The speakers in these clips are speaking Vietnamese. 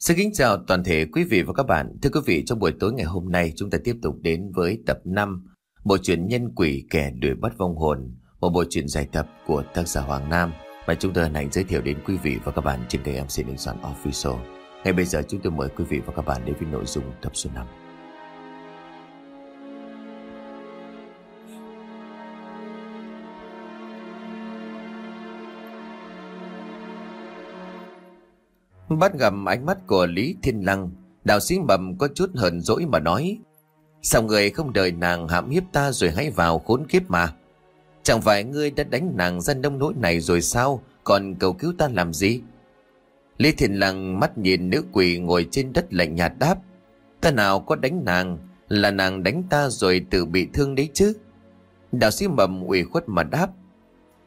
Xin kính chào toàn thể quý vị và các bạn. Thưa quý vị, trong buổi tối ngày hôm nay chúng ta tiếp tục đến với tập 5 Bộ truyện Nhân Quỷ Kẻ Đuổi Bắt Vong Hồn Một bộ truyện dài tập của tác giả Hoàng Nam. Mà chúng tôi hân hạnh giới thiệu đến quý vị và các bạn trên kênh MC Đình Soạn Official. Ngay bây giờ chúng tôi mời quý vị và các bạn đến với nội dung tập số 5 Bắt gặp ánh mắt của Lý Thiên Lăng, Đạo sĩ mầm có chút hờn dỗi mà nói, Sao người không đợi nàng hãm hiếp ta rồi hãy vào khốn kiếp mà? Chẳng phải ngươi đã đánh nàng ra nông nỗi này rồi sao? Còn cầu cứu ta làm gì? Lý Thiên Lăng mắt nhìn nữ quỷ ngồi trên đất lạnh nhạt đáp, Ta nào có đánh nàng, Là nàng đánh ta rồi tự bị thương đấy chứ. Đạo sĩ mầm ủy khuất mà đáp,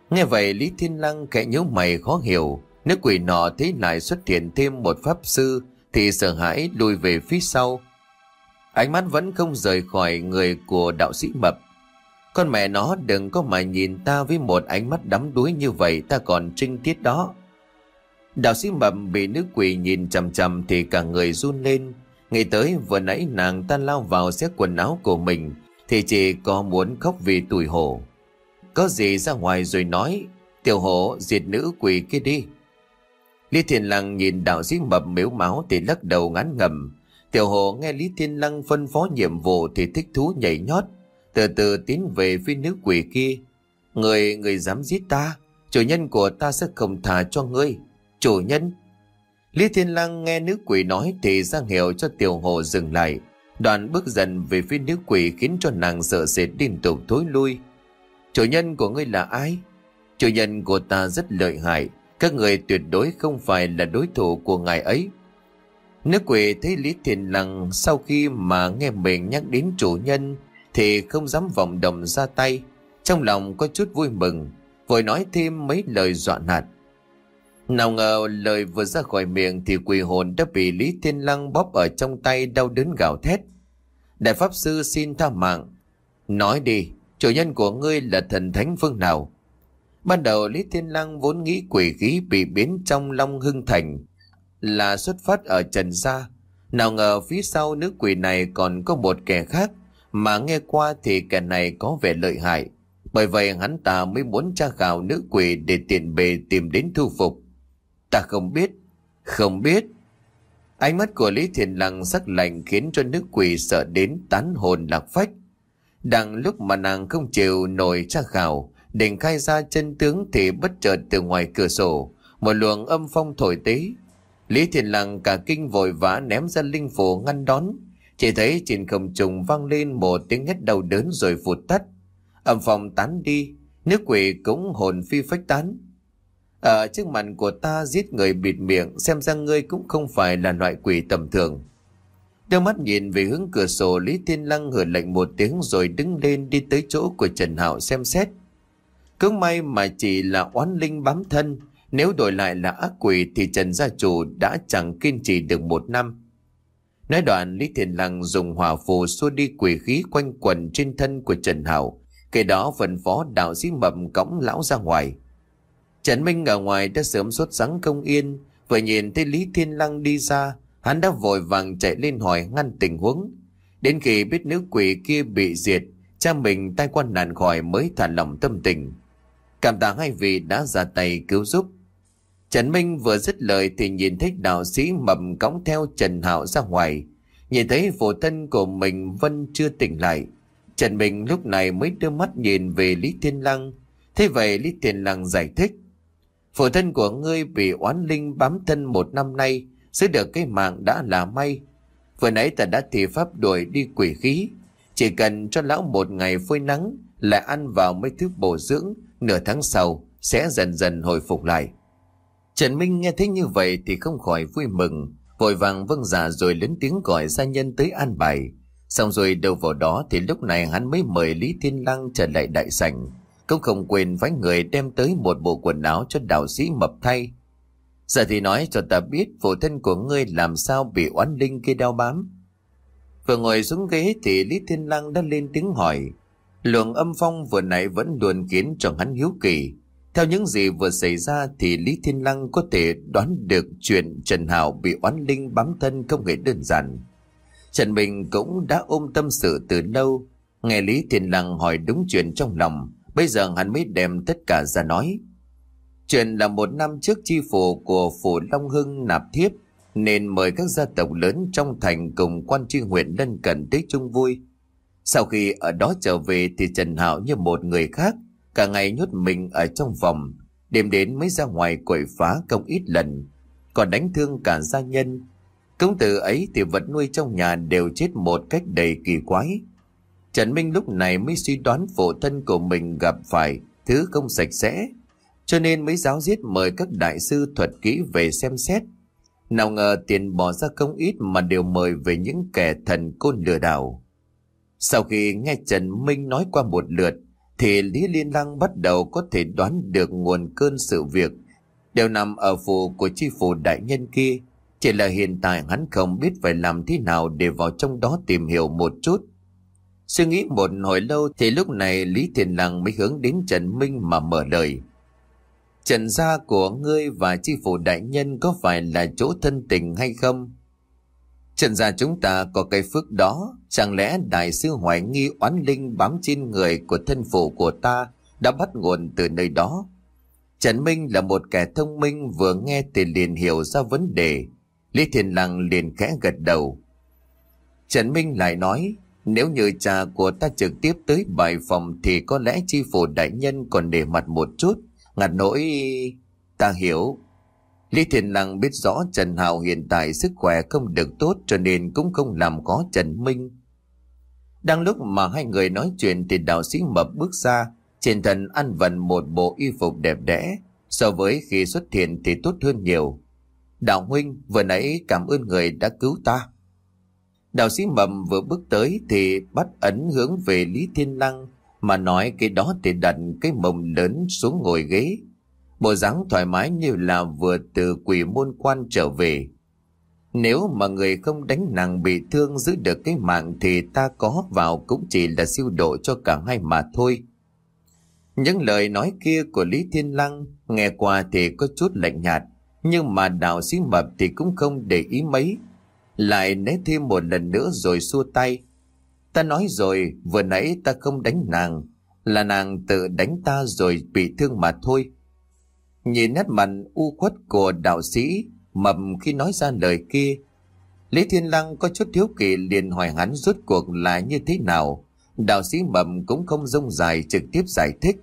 Nghe vậy Lý Thiên Lăng kẻ nhớ mày khó hiểu nếu quỷ nọ thấy lại xuất hiện thêm một pháp sư thì sợ hãi lùi về phía sau. Ánh mắt vẫn không rời khỏi người của đạo sĩ mập. Con mẹ nó đừng có mà nhìn ta với một ánh mắt đắm đuối như vậy ta còn trinh tiết đó. Đạo sĩ mập bị nữ quỷ nhìn chầm chầm thì cả người run lên. Ngày tới vừa nãy nàng ta lao vào xé quần áo của mình thì chỉ có muốn khóc vì tủi hổ. Có gì ra ngoài rồi nói, tiểu hổ diệt nữ quỷ kia đi. Lý Thiên Lăng nhìn đạo sĩ mập miếu máu thì lắc đầu ngán ngầm. Tiểu hồ nghe Lý Thiên Lăng phân phó nhiệm vụ thì thích thú nhảy nhót, từ từ tiến về phía nữ quỷ kia. Người, người dám giết ta, chủ nhân của ta sẽ không thả cho ngươi. Chủ nhân. Lý Thiên Lăng nghe nữ quỷ nói thì ra hiệu cho tiểu hồ dừng lại. Đoàn bước dần về phía nữ quỷ khiến cho nàng sợ sệt liên tục thối lui. Chủ nhân của ngươi là ai? Chủ nhân của ta rất lợi hại, các người tuyệt đối không phải là đối thủ của ngài ấy. Nữ quỷ thấy Lý Thiền Lăng sau khi mà nghe mình nhắc đến chủ nhân thì không dám vọng động ra tay. Trong lòng có chút vui mừng, vội nói thêm mấy lời dọa nạt. Nào ngờ lời vừa ra khỏi miệng thì quỷ hồn đã bị Lý Thiên Lăng bóp ở trong tay đau đớn gào thét. Đại Pháp Sư xin tha mạng. Nói đi, chủ nhân của ngươi là thần thánh phương nào? Ban đầu Lý Thiên Lăng vốn nghĩ quỷ khí bị biến trong Long Hưng Thành là xuất phát ở Trần Gia. Nào ngờ phía sau nữ quỷ này còn có một kẻ khác mà nghe qua thì kẻ này có vẻ lợi hại. Bởi vậy hắn ta mới muốn tra khảo nữ quỷ để tiện bề tìm đến thu phục. Ta không biết, không biết. Ánh mắt của Lý Thiền Lăng sắc lạnh khiến cho nữ quỷ sợ đến tán hồn lạc phách. Đang lúc mà nàng không chịu nổi tra khảo, Định khai ra chân tướng thì bất chợt từ ngoài cửa sổ, một luồng âm phong thổi tới. Lý Thiền Lăng cả kinh vội vã ném ra linh phủ ngăn đón. Chỉ thấy trên không trùng vang lên một tiếng hét đau đớn rồi vụt tắt. Âm phong tán đi, nước quỷ cũng hồn phi phách tán. Ở trước mặt của ta giết người bịt miệng xem ra ngươi cũng không phải là loại quỷ tầm thường. Đưa mắt nhìn về hướng cửa sổ Lý Thiên Lăng hử lệnh một tiếng rồi đứng lên đi tới chỗ của Trần Hạo xem xét. Cứ may mà chỉ là oán linh bám thân, nếu đổi lại là ác quỷ thì Trần Gia Chủ đã chẳng kiên trì được một năm. Nói đoạn Lý Thiền Lăng dùng hỏa phù xua đi quỷ khí quanh quần trên thân của Trần Hảo. Kể đó phần phó đạo sĩ mầm cõng lão ra ngoài. Trần Minh ở ngoài đã sớm xuất sáng công yên, vừa nhìn thấy Lý Thiên Lăng đi ra, hắn đã vội vàng chạy lên hỏi ngăn tình huống. Đến khi biết nữ quỷ kia bị diệt, cha mình tai quan nạn khỏi mới thả lòng tâm tình. Cảm tạ hai vị đã ra tay cứu giúp. Trần Minh vừa dứt lời thì nhìn thấy đạo sĩ mầm cõng theo Trần Hạo ra ngoài. Nhìn thấy phụ thân của mình Vân chưa tỉnh lại. Trần Minh lúc này mới đưa mắt nhìn về Lý Thiên Lăng. Thế vậy Lý Thiên Lăng giải thích. Phụ thân của ngươi bị oán linh bám thân một năm nay, giữ được cái mạng đã là may. Vừa nãy ta đã thì pháp đuổi đi quỷ khí. Chỉ cần cho lão một ngày phơi nắng, lại ăn vào mấy thứ bổ dưỡng, nửa tháng sau sẽ dần dần hồi phục lại. Trần Minh nghe thấy như vậy thì không khỏi vui mừng, vội vàng vâng giả dạ rồi lớn tiếng gọi gia nhân tới an bài. Xong rồi đâu vào đó thì lúc này hắn mới mời Lý Thiên Lăng trở lại đại sảnh. Cũng không quên phái người đem tới một bộ quần áo cho đạo sĩ mập thay. Giờ thì nói cho ta biết phụ thân của ngươi làm sao bị oán linh kia đau bám. Vừa ngồi xuống ghế thì Lý Thiên Lăng đã lên tiếng hỏi. Luồng âm phong vừa nãy vẫn luôn khiến cho hắn hiếu kỳ. Theo những gì vừa xảy ra thì Lý Thiên Lăng có thể đoán được chuyện Trần Hảo bị oán linh bám thân không hề đơn giản. Trần Bình cũng đã ôm tâm sự từ lâu, nghe Lý Thiên Lăng hỏi đúng chuyện trong lòng, bây giờ hắn mới đem tất cả ra nói. Chuyện là một năm trước chi phủ của phủ Long Hưng nạp thiếp, nên mời các gia tộc lớn trong thành cùng quan tri huyện lân cận tới chung vui. Sau khi ở đó trở về thì Trần hảo như một người khác, cả ngày nhốt mình ở trong phòng, đêm đến mới ra ngoài quậy phá công ít lần, còn đánh thương cả gia nhân. Công tử ấy thì vật nuôi trong nhà đều chết một cách đầy kỳ quái. Trần Minh lúc này mới suy đoán phổ thân của mình gặp phải thứ không sạch sẽ, cho nên mới giáo giết mời các đại sư thuật kỹ về xem xét. Nào ngờ tiền bỏ ra không ít mà đều mời về những kẻ thần côn lừa đảo. Sau khi nghe Trần Minh nói qua một lượt, thì Lý Liên Lăng bắt đầu có thể đoán được nguồn cơn sự việc đều nằm ở phủ của chi phủ đại nhân kia. Chỉ là hiện tại hắn không biết phải làm thế nào để vào trong đó tìm hiểu một chút. Suy nghĩ một hồi lâu thì lúc này Lý Thiền Lăng mới hướng đến Trần Minh mà mở lời. Trần gia của ngươi và chi phủ đại nhân có phải là chỗ thân tình hay không? Trần gia chúng ta có cái phước đó, chẳng lẽ đại sư hoài nghi oán linh bám trên người của thân phụ của ta đã bắt nguồn từ nơi đó? Trần Minh là một kẻ thông minh vừa nghe thì liền hiểu ra vấn đề. Lý Thiền Lăng liền khẽ gật đầu. Trần Minh lại nói, nếu như cha của ta trực tiếp tới bài phòng thì có lẽ chi phủ đại nhân còn để mặt một chút, ngặt nỗi... Ta hiểu, Lý Thiền Lăng biết rõ Trần Hào hiện tại sức khỏe không được tốt cho nên cũng không làm có Trần Minh. Đang lúc mà hai người nói chuyện thì đạo sĩ mập bước ra, trên thân ăn vận một bộ y phục đẹp đẽ, so với khi xuất hiện thì tốt hơn nhiều. Đạo huynh vừa nãy cảm ơn người đã cứu ta. Đạo sĩ mầm vừa bước tới thì bắt ấn hướng về Lý Thiên Lăng mà nói cái đó thì đặt cái mông lớn xuống ngồi ghế bộ dáng thoải mái như là vừa từ quỷ môn quan trở về. Nếu mà người không đánh nàng bị thương giữ được cái mạng thì ta có vào cũng chỉ là siêu độ cho cả hai mà thôi. Những lời nói kia của Lý Thiên Lăng nghe qua thì có chút lạnh nhạt, nhưng mà đạo sĩ mập thì cũng không để ý mấy. Lại né thêm một lần nữa rồi xua tay. Ta nói rồi, vừa nãy ta không đánh nàng, là nàng tự đánh ta rồi bị thương mà thôi. Nhìn nét mặt u khuất của đạo sĩ, mập khi nói ra lời kia. Lý Thiên Lăng có chút thiếu kỳ liền hỏi hắn rốt cuộc là như thế nào. Đạo sĩ mập cũng không rông dài trực tiếp giải thích.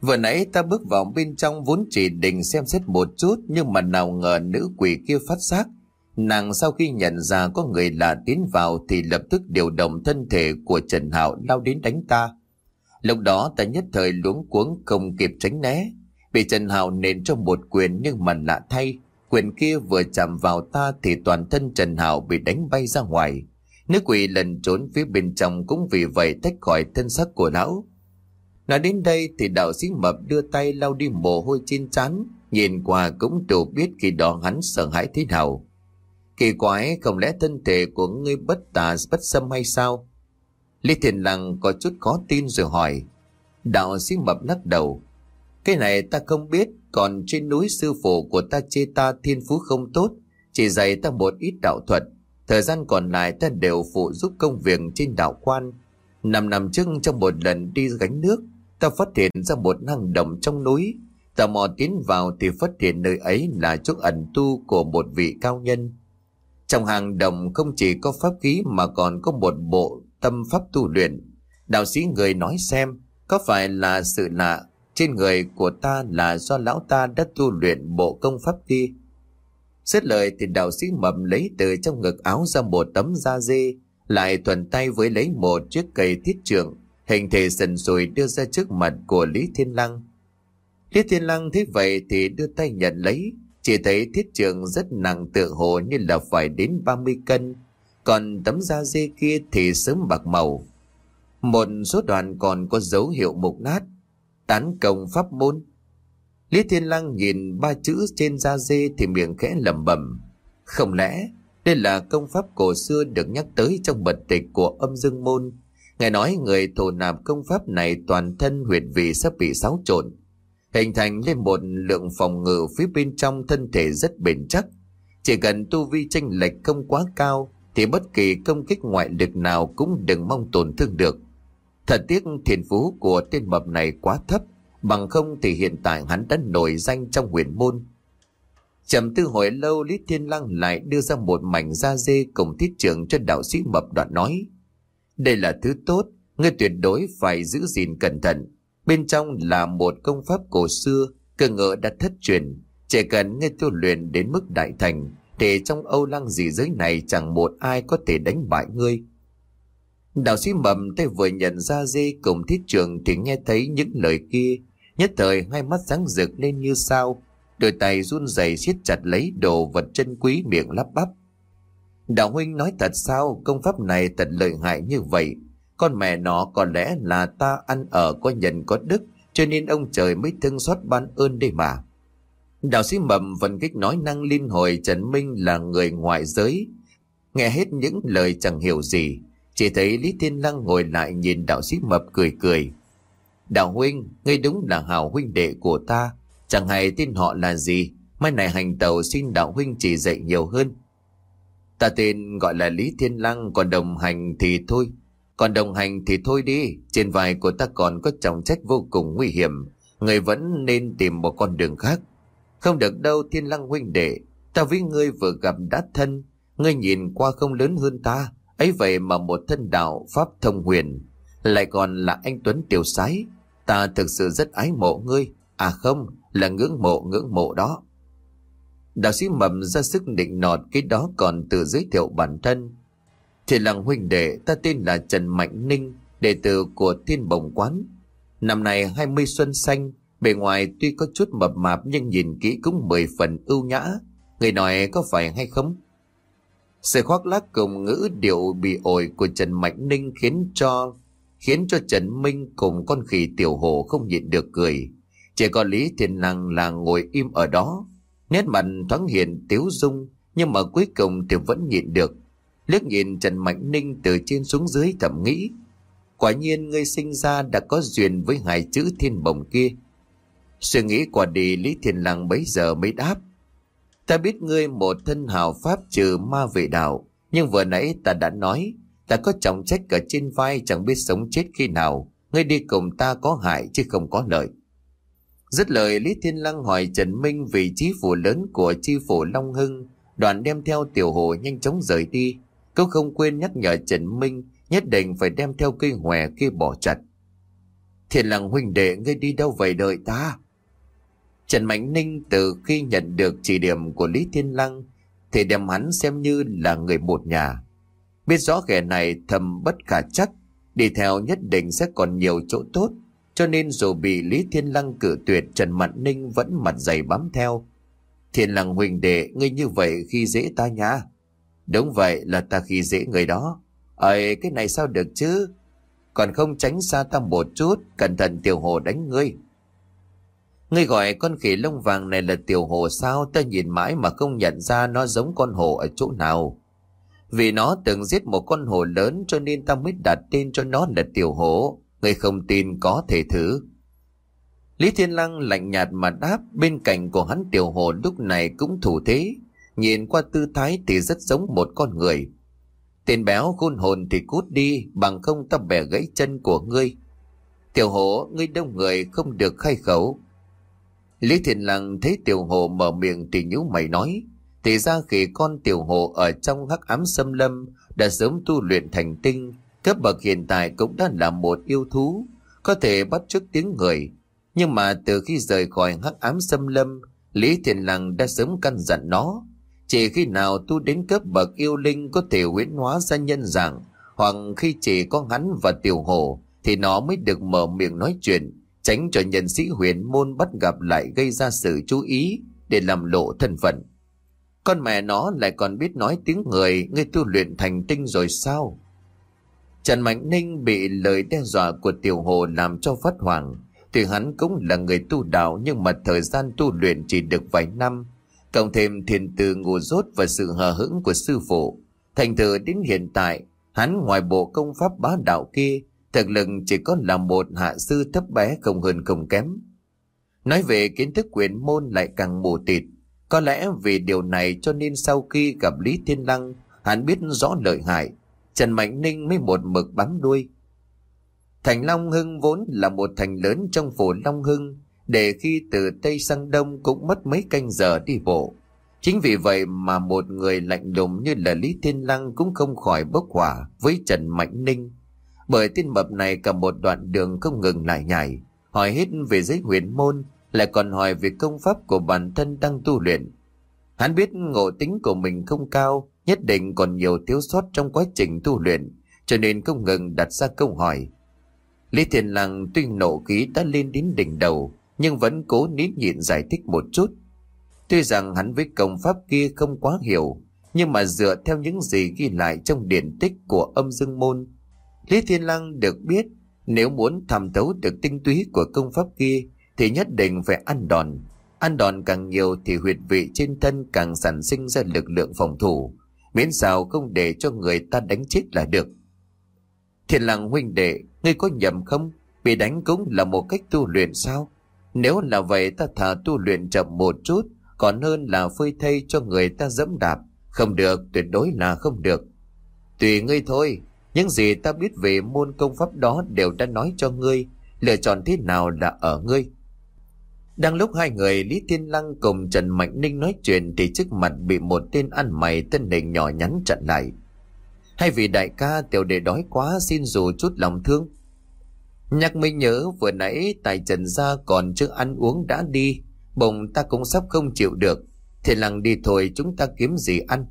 Vừa nãy ta bước vào bên trong vốn chỉ định xem xét một chút, nhưng mà nào ngờ nữ quỷ kia phát xác Nàng sau khi nhận ra có người lạ tiến vào thì lập tức điều động thân thể của Trần Hạo lao đến đánh ta. Lúc đó ta nhất thời luống cuống không kịp tránh né. Bị Trần Hào nện cho một quyền nhưng mà lạ thay, quyền kia vừa chạm vào ta thì toàn thân Trần Hào bị đánh bay ra ngoài. Nữ quỷ lần trốn phía bên trong cũng vì vậy tách khỏi thân xác của lão. Nói đến đây thì đạo sĩ mập đưa tay lau đi mồ hôi trên trán, nhìn qua cũng đủ biết khi đó hắn sợ hãi thế nào. Kỳ quái không lẽ thân thể của ngươi bất tà bất xâm hay sao? Lý Thiền Lăng có chút khó tin rồi hỏi. Đạo sĩ mập lắc đầu. Cái này ta không biết, còn trên núi sư phụ của ta chê ta thiên phú không tốt, chỉ dạy ta một ít đạo thuật. Thời gian còn lại ta đều phụ giúp công việc trên đạo quan. Năm năm trước trong một lần đi gánh nước, ta phát hiện ra một hang động trong núi. Ta mò tiến vào thì phát hiện nơi ấy là chỗ ẩn tu của một vị cao nhân. Trong hang động không chỉ có pháp khí mà còn có một bộ tâm pháp tu luyện. Đạo sĩ người nói xem, có phải là sự lạ trên người của ta là do lão ta đã tu luyện bộ công pháp kia. Xét lời thì đạo sĩ mầm lấy từ trong ngực áo ra một tấm da dê, lại thuần tay với lấy một chiếc cây thiết trường, hình thể sần sùi đưa ra trước mặt của Lý Thiên Lăng. Lý Thiên Lăng thấy vậy thì đưa tay nhận lấy, chỉ thấy thiết trường rất nặng tự hồ như là phải đến 30 cân, còn tấm da dê kia thì sớm bạc màu. Một số đoạn còn có dấu hiệu mục nát, tán công pháp môn. Lý Thiên Lăng nhìn ba chữ trên da dê thì miệng khẽ lẩm bẩm. Không lẽ đây là công pháp cổ xưa được nhắc tới trong bật tịch của âm dương môn? Ngài nói người thổ nạp công pháp này toàn thân huyệt vị sắp bị xáo trộn. hình thành lên một lượng phòng ngự phía bên trong thân thể rất bền chắc. Chỉ cần tu vi tranh lệch không quá cao thì bất kỳ công kích ngoại lực nào cũng đừng mong tổn thương được. Thật tiếc thiền phú của tên mập này quá thấp, bằng không thì hiện tại hắn đã nổi danh trong huyền môn. Trầm tư hồi lâu Lý Thiên Lăng lại đưa ra một mảnh da dê cùng thiết trưởng cho đạo sĩ mập đoạn nói. Đây là thứ tốt, ngươi tuyệt đối phải giữ gìn cẩn thận. Bên trong là một công pháp cổ xưa, cơ ngỡ đã thất truyền. Chỉ cần ngươi tu luyện đến mức đại thành, thì trong Âu Lăng dị giới này chẳng một ai có thể đánh bại ngươi. Đạo sĩ mầm tay vừa nhận ra dê cùng thiết trường thì nghe thấy những lời kia, nhất thời hai mắt sáng rực lên như sao, đôi tay run rẩy siết chặt lấy đồ vật chân quý miệng lắp bắp. Đạo huynh nói thật sao công pháp này thật lợi hại như vậy, con mẹ nó có lẽ là ta ăn ở có nhân có đức cho nên ông trời mới thương xót ban ơn đây mà. Đạo sĩ mầm vẫn kích nói năng liên hồi Trần Minh là người ngoại giới. Nghe hết những lời chẳng hiểu gì, chỉ thấy Lý Thiên Lăng ngồi lại nhìn đạo sĩ mập cười cười. Đạo huynh, ngươi đúng là hào huynh đệ của ta, chẳng hay tên họ là gì, mai này hành tàu xin đạo huynh chỉ dạy nhiều hơn. Ta tên gọi là Lý Thiên Lăng, còn đồng hành thì thôi. Còn đồng hành thì thôi đi, trên vai của ta còn có trọng trách vô cùng nguy hiểm, người vẫn nên tìm một con đường khác. Không được đâu thiên lăng huynh đệ, ta với ngươi vừa gặp đã thân, ngươi nhìn qua không lớn hơn ta, ấy vậy mà một thân đạo pháp thông huyền, lại còn là anh Tuấn tiểu sái, ta thực sự rất ái mộ ngươi, à không, là ngưỡng mộ ngưỡng mộ đó. Đạo sĩ mầm ra sức định nọt cái đó còn tự giới thiệu bản thân. Thì làng huynh đệ ta tên là Trần Mạnh Ninh, đệ tử của Thiên Bồng Quán. Năm nay 20 xuân xanh, Bề ngoài tuy có chút mập mạp nhưng nhìn kỹ cũng mười phần ưu nhã. Người nói có phải hay không? Sự khoác lác cùng ngữ điệu bị ổi của Trần Mạnh Ninh khiến cho khiến cho Trần Minh cùng con khỉ tiểu hồ không nhịn được cười. Chỉ có Lý Thiên Năng là ngồi im ở đó. Nét mặt thoáng hiện tiếu dung, nhưng mà cuối cùng thì vẫn nhịn được. Liếc nhìn Trần Mạnh Ninh từ trên xuống dưới thầm nghĩ. Quả nhiên ngươi sinh ra đã có duyên với hai chữ thiên bồng kia. Suy nghĩ qua đi, Lý Thiên Lăng bấy giờ mới đáp. Ta biết ngươi một thân hào pháp trừ ma vệ đạo, nhưng vừa nãy ta đã nói, ta có trọng trách cả trên vai chẳng biết sống chết khi nào, ngươi đi cùng ta có hại chứ không có lợi. Dứt lời Lý Thiên Lăng hỏi Trần Minh vị trí phủ lớn của chi phủ Long Hưng, đoàn đem theo tiểu hồ nhanh chóng rời đi. Cậu không quên nhắc nhở Trần Minh nhất định phải đem theo cây hòe kia bỏ chặt. Thiên Lăng huynh đệ ngươi đi đâu vậy đợi ta? Trần Mạnh Ninh từ khi nhận được chỉ điểm của Lý Thiên Lăng thì đem hắn xem như là người một nhà. Biết rõ kẻ này thầm bất khả chắc, đi theo nhất định sẽ còn nhiều chỗ tốt, cho nên dù bị Lý Thiên Lăng cử tuyệt Trần Mạnh Ninh vẫn mặt dày bám theo. Thiên Lăng huỳnh đệ, ngươi như vậy khi dễ ta nhá. Đúng vậy là ta khi dễ người đó. Ơi, cái này sao được chứ? Còn không tránh xa ta một chút, cẩn thận tiểu hồ đánh ngươi. Ngươi gọi con khỉ lông vàng này là tiểu hồ sao ta nhìn mãi mà không nhận ra nó giống con hồ ở chỗ nào. Vì nó từng giết một con hồ lớn cho nên ta mới đặt tên cho nó là tiểu hồ. Ngươi không tin có thể thử. Lý Thiên Lăng lạnh nhạt mà đáp bên cạnh của hắn tiểu hồ lúc này cũng thủ thế. Nhìn qua tư thái thì rất giống một con người. Tên béo khôn hồn thì cút đi bằng không ta bẻ gãy chân của ngươi. Tiểu hồ, ngươi đông người không được khai khẩu Lý Thiện Lăng thấy tiểu hồ mở miệng thì nhíu mày nói. Thì ra khi con tiểu hồ ở trong hắc ám xâm lâm đã sớm tu luyện thành tinh, cấp bậc hiện tại cũng đã là một yêu thú, có thể bắt chước tiếng người. Nhưng mà từ khi rời khỏi hắc ám xâm lâm, Lý Thiện Lăng đã sớm căn dặn nó. Chỉ khi nào tu đến cấp bậc yêu linh có thể huyễn hóa ra nhân dạng, hoặc khi chỉ có hắn và tiểu hồ, thì nó mới được mở miệng nói chuyện tránh cho nhân sĩ huyền môn bắt gặp lại gây ra sự chú ý để làm lộ thân phận. Con mẹ nó lại còn biết nói tiếng người, ngươi tu luyện thành tinh rồi sao? Trần Mạnh Ninh bị lời đe dọa của Tiểu Hồ làm cho phát hoảng. Tuy hắn cũng là người tu đạo nhưng mà thời gian tu luyện chỉ được vài năm. Cộng thêm thiền từ ngủ rốt và sự hờ hững của sư phụ. Thành thử đến hiện tại, hắn ngoài bộ công pháp bá đạo kia Thực lực chỉ có là một hạ sư thấp bé không hơn không kém. Nói về kiến thức quyền môn lại càng mù tịt. Có lẽ vì điều này cho nên sau khi gặp Lý Thiên Lăng, hắn biết rõ lợi hại. Trần Mạnh Ninh mới một mực bám đuôi. Thành Long Hưng vốn là một thành lớn trong phủ Long Hưng, để khi từ Tây sang Đông cũng mất mấy canh giờ đi bộ. Chính vì vậy mà một người lạnh lùng như là Lý Thiên Lăng cũng không khỏi bốc hỏa với Trần Mạnh Ninh. Bởi tên mập này cả một đoạn đường không ngừng lại nhảy, hỏi hết về giới huyền môn, lại còn hỏi về công pháp của bản thân đang tu luyện. Hắn biết ngộ tính của mình không cao, nhất định còn nhiều thiếu sót trong quá trình tu luyện, cho nên không ngừng đặt ra câu hỏi. Lý Thiên Lăng tuy nộ khí đã lên đến đỉnh đầu, nhưng vẫn cố nín nhịn giải thích một chút. Tuy rằng hắn với công pháp kia không quá hiểu, nhưng mà dựa theo những gì ghi lại trong điển tích của âm dương môn, Lý Thiên Lăng được biết nếu muốn thẩm thấu được tinh túy của công pháp kia thì nhất định phải ăn đòn. Ăn đòn càng nhiều thì huyệt vị trên thân càng sản sinh ra lực lượng phòng thủ, miễn sao không để cho người ta đánh chết là được. Thiên Lăng huynh đệ, ngươi có nhầm không? Bị đánh cũng là một cách tu luyện sao? Nếu là vậy ta thả tu luyện chậm một chút, còn hơn là phơi thay cho người ta dẫm đạp. Không được, tuyệt đối là không được. Tùy ngươi thôi, những gì ta biết về môn công pháp đó đều đã nói cho ngươi, lựa chọn thế nào là ở ngươi. Đang lúc hai người Lý Thiên Lăng cùng Trần Mạnh Ninh nói chuyện thì trước mặt bị một tên ăn mày tên hình nhỏ nhắn chặn lại. Hay vì đại ca tiểu đệ đói quá xin dù chút lòng thương. Nhắc mới nhớ vừa nãy tài trần gia còn chưa ăn uống đã đi, bụng ta cũng sắp không chịu được. Thì lăng đi thôi chúng ta kiếm gì ăn.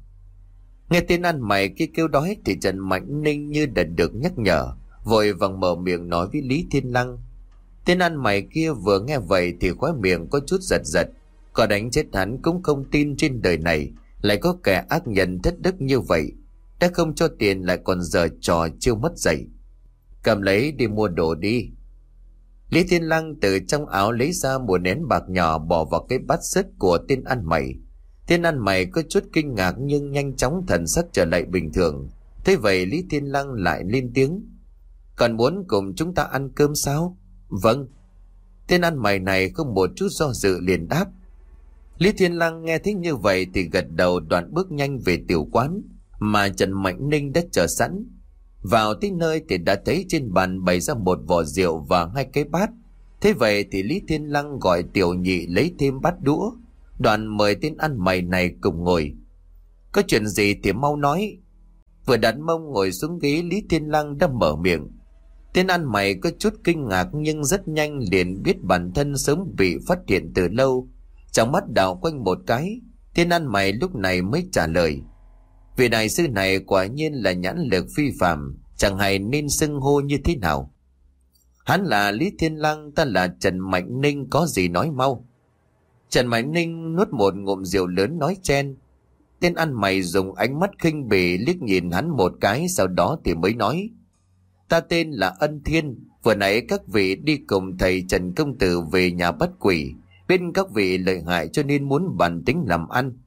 Nghe tên ăn mày kia kêu đói thì Trần Mạnh Ninh như đã được nhắc nhở, vội vàng mở miệng nói với Lý Thiên Lăng. Tên ăn mày kia vừa nghe vậy thì khóe miệng có chút giật giật, có đánh chết hắn cũng không tin trên đời này lại có kẻ ác nhân thất đức như vậy, đã không cho tiền lại còn giờ trò chiêu mất dậy. Cầm lấy đi mua đồ đi. Lý Thiên Lăng từ trong áo lấy ra một nén bạc nhỏ bỏ vào cái bát sứt của tên ăn mày. Tên ăn mày có chút kinh ngạc nhưng nhanh chóng thần sắc trở lại bình thường. Thế vậy Lý Thiên Lăng lại lên tiếng. Còn muốn cùng chúng ta ăn cơm sao? Vâng. Tên ăn mày này không một chút do dự liền đáp. Lý Thiên Lăng nghe thấy như vậy thì gật đầu đoạn bước nhanh về tiểu quán mà Trần Mạnh Ninh đã chờ sẵn. Vào tới nơi thì đã thấy trên bàn bày ra một vò rượu và hai cái bát. Thế vậy thì Lý Thiên Lăng gọi tiểu nhị lấy thêm bát đũa. Đoàn mời tên ăn mày này cùng ngồi. Có chuyện gì thì mau nói. Vừa đặt mông ngồi xuống ghế Lý Thiên Lăng đã mở miệng. Tên ăn mày có chút kinh ngạc nhưng rất nhanh liền biết bản thân sớm bị phát hiện từ lâu. Trong mắt đảo quanh một cái, tên ăn mày lúc này mới trả lời. Vị đại sư này quả nhiên là nhãn lực phi phạm, chẳng hay nên xưng hô như thế nào. Hắn là Lý Thiên Lăng, ta là Trần Mạnh Ninh có gì nói mau. Trần Mãi Ninh nuốt một ngụm rượu lớn nói chen. Tên ăn mày dùng ánh mắt khinh bỉ liếc nhìn hắn một cái sau đó thì mới nói. Ta tên là Ân Thiên, vừa nãy các vị đi cùng thầy Trần Công Tử về nhà bắt quỷ. Bên các vị lợi hại cho nên muốn bản tính làm ăn.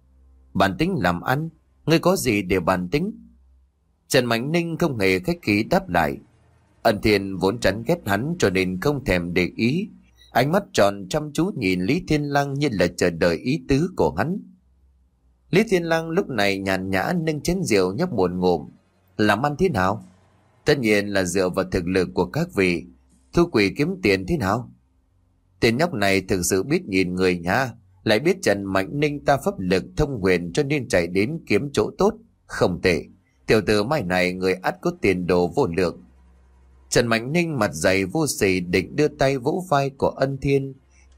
Bản tính làm ăn? Ngươi có gì để bàn tính? Trần Mạnh Ninh không hề khách khí đáp lại. Ân Thiên vốn tránh ghét hắn cho nên không thèm để ý. Ánh mắt tròn chăm chú nhìn Lý Thiên Lăng như là chờ đợi ý tứ của hắn. Lý Thiên Lăng lúc này nhàn nhã nâng chén rượu nhấp buồn ngụm. Làm ăn thế nào? Tất nhiên là dựa vào thực lực của các vị. Thu quỷ kiếm tiền thế nào? Tên nhóc này thực sự biết nhìn người nha. Lại biết Trần Mạnh Ninh ta pháp lực thông huyền cho nên chạy đến kiếm chỗ tốt. Không tệ. Tiểu tử mai này người ắt có tiền đồ vô lượng. Trần Mạnh Ninh mặt dày vô sỉ định đưa tay vỗ vai của ân thiên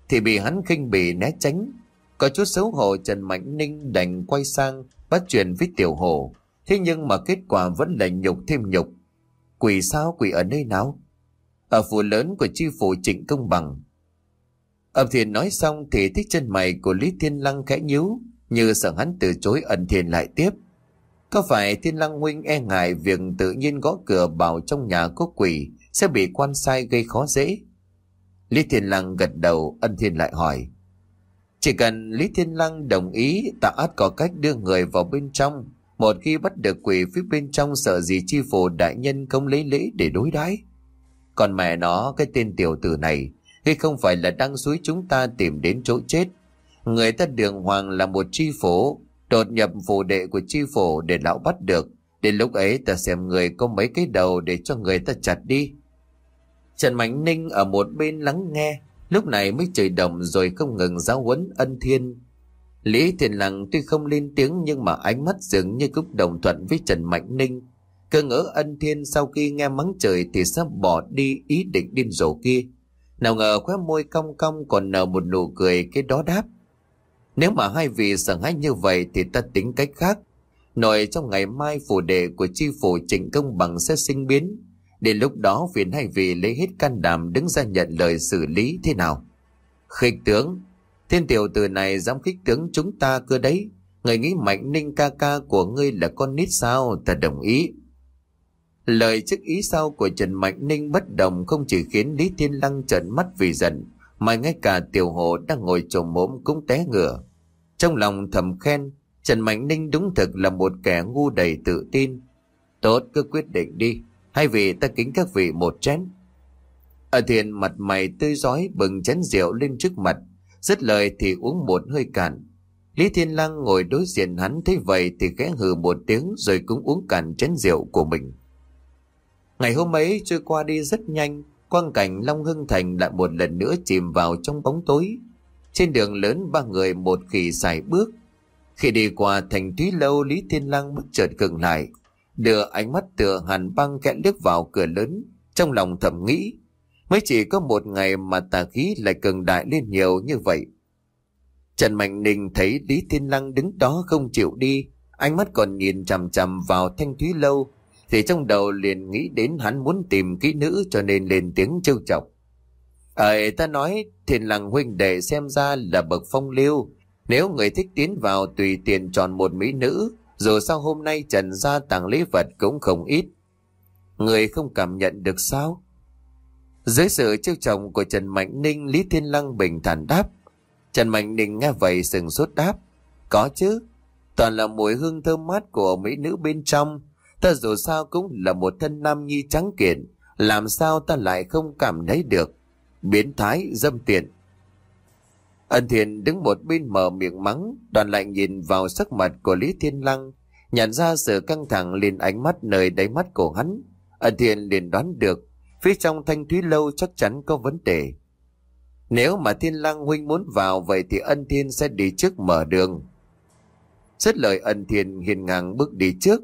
thì bị hắn khinh bỉ né tránh. Có chút xấu hổ Trần Mạnh Ninh đành quay sang bắt chuyện với tiểu Hổ. Thế nhưng mà kết quả vẫn là nhục thêm nhục. Quỷ sao quỷ ở nơi nào? Ở phủ lớn của chi phủ trịnh công bằng. Ân Thiên nói xong thì thích chân mày của Lý Thiên Lăng khẽ nhíu, như sợ hắn từ chối ẩn thiền lại tiếp. Có phải Thiên Lăng Huynh e ngại việc tự nhiên gõ cửa bảo trong nhà có quỷ sẽ bị quan sai gây khó dễ? Lý Thiên Lăng gật đầu, ân thiên lại hỏi. Chỉ cần Lý Thiên Lăng đồng ý, ta át có cách đưa người vào bên trong. Một khi bắt được quỷ phía bên trong sợ gì chi phủ đại nhân không lấy lễ để đối đãi Còn mẹ nó, cái tên tiểu tử này, khi không phải là đang suối chúng ta tìm đến chỗ chết. Người ta đường hoàng là một tri phủ, đột nhập phủ đệ của chi phủ để lão bắt được. Đến lúc ấy ta xem người có mấy cái đầu để cho người ta chặt đi. Trần Mạnh Ninh ở một bên lắng nghe, lúc này mới trời đồng rồi không ngừng giáo huấn ân thiên. Lý Thiền Lăng tuy không lên tiếng nhưng mà ánh mắt dường như cũng đồng thuận với Trần Mạnh Ninh. Cơ ngỡ ân thiên sau khi nghe mắng trời thì sắp bỏ đi ý định điên rồ kia. Nào ngờ khóe môi cong cong còn nở một nụ cười cái đó đáp. Nếu mà hai vị sợ hãi như vậy thì ta tính cách khác. Nội trong ngày mai phủ đệ của chi phủ trịnh công bằng sẽ sinh biến. Đến lúc đó phiền hai vị lấy hết can đảm đứng ra nhận lời xử lý thế nào. Khích tướng, thiên tiểu từ này dám khích tướng chúng ta cơ đấy. Người nghĩ mạnh ninh ca ca của ngươi là con nít sao, ta đồng ý. Lời chức ý sau của Trần Mạnh Ninh bất đồng không chỉ khiến Lý Thiên Lăng trợn mắt vì giận, mà ngay cả tiểu hồ đang ngồi trồm mốm cũng té ngửa. Trong lòng thầm khen, Trần Mạnh Ninh đúng thực là một kẻ ngu đầy tự tin. Tốt cứ quyết định đi, hai vị ta kính các vị một chén. Ở thiền mặt mày tươi giói bừng chén rượu lên trước mặt, dứt lời thì uống một hơi cạn. Lý Thiên Lăng ngồi đối diện hắn thấy vậy thì khẽ hừ một tiếng rồi cũng uống cạn chén rượu của mình. Ngày hôm ấy trôi qua đi rất nhanh, quang cảnh Long Hưng Thành lại một lần nữa chìm vào trong bóng tối. Trên đường lớn ba người một khỉ xài bước. Khi đi qua thành Thúy Lâu Lý Thiên Lang bất chợt cường lại, đưa ánh mắt tựa hàn băng kẽ liếc vào cửa lớn, trong lòng thầm nghĩ. Mới chỉ có một ngày mà tà khí lại cường đại lên nhiều như vậy. Trần Mạnh Ninh thấy Lý Thiên Lăng đứng đó không chịu đi, ánh mắt còn nhìn chằm chằm vào thanh thúy lâu, thì trong đầu liền nghĩ đến hắn muốn tìm kỹ nữ cho nên lên tiếng trêu chọc. Ờ, ta nói thiền làng huynh đệ xem ra là bậc phong lưu. Nếu người thích tiến vào tùy tiền chọn một mỹ nữ, dù sao hôm nay trần gia tặng lý vật cũng không ít. Người không cảm nhận được sao? Dưới sự trêu chồng của Trần Mạnh Ninh, Lý Thiên Lăng bình thản đáp. Trần Mạnh Ninh nghe vậy sừng sốt đáp. Có chứ, toàn là mùi hương thơm mát của mỹ nữ bên trong, Ta dù sao cũng là một thân nam nhi trắng kiện, làm sao ta lại không cảm thấy được. Biến thái, dâm tiện. Ân thiền đứng một bên mở miệng mắng, đoàn lại nhìn vào sắc mặt của Lý Thiên Lăng, nhận ra sự căng thẳng liền ánh mắt nơi đáy mắt của hắn. Ân thiền liền đoán được, phía trong thanh thúy lâu chắc chắn có vấn đề. Nếu mà Thiên Lăng huynh muốn vào vậy thì ân thiên sẽ đi trước mở đường. Rất lời ân thiên hiền ngang bước đi trước,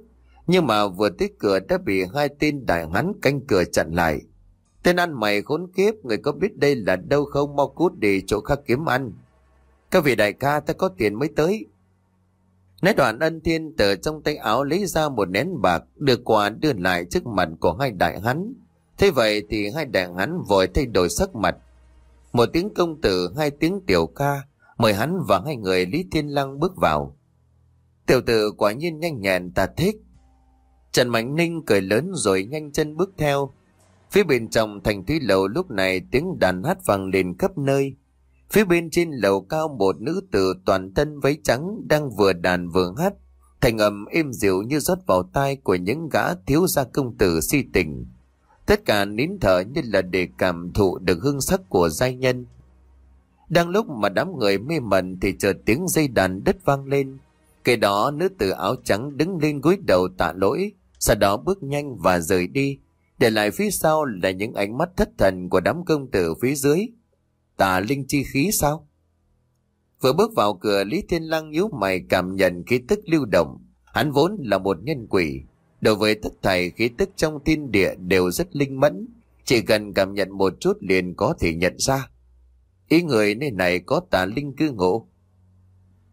nhưng mà vừa tới cửa đã bị hai tên đại hắn canh cửa chặn lại. Tên ăn mày khốn kiếp, người có biết đây là đâu không mau cút đi chỗ khác kiếm ăn. Các vị đại ca ta có tiền mới tới. Nói đoạn ân thiên từ trong tay áo lấy ra một nén bạc được quà đưa lại trước mặt của hai đại hắn. Thế vậy thì hai đại hắn vội thay đổi sắc mặt. Một tiếng công tử, hai tiếng tiểu ca, mời hắn và hai người Lý Thiên Lăng bước vào. Tiểu tử quả nhiên nhanh nhẹn ta thích, Trần Mạnh Ninh cười lớn rồi nhanh chân bước theo. Phía bên trong thành thúy lầu lúc này tiếng đàn hát vang lên khắp nơi. Phía bên trên lầu cao một nữ tử toàn thân váy trắng đang vừa đàn vừa hát. Thành âm êm dịu như rót vào tai của những gã thiếu gia công tử si tình. Tất cả nín thở như là để cảm thụ được hương sắc của giai nhân. Đang lúc mà đám người mê mẩn thì chợt tiếng dây đàn đất vang lên. Kể đó nữ tử áo trắng đứng lên gối đầu tạ lỗi, sau đó bước nhanh và rời đi, để lại phía sau là những ánh mắt thất thần của đám công tử phía dưới. Tà linh chi khí sao? Vừa bước vào cửa Lý Thiên Lăng nhíu mày cảm nhận khí tức lưu động. Hắn vốn là một nhân quỷ. Đối với tất thảy khí tức trong thiên địa đều rất linh mẫn. Chỉ cần cảm nhận một chút liền có thể nhận ra. Ý người nơi này có tà linh cư ngộ.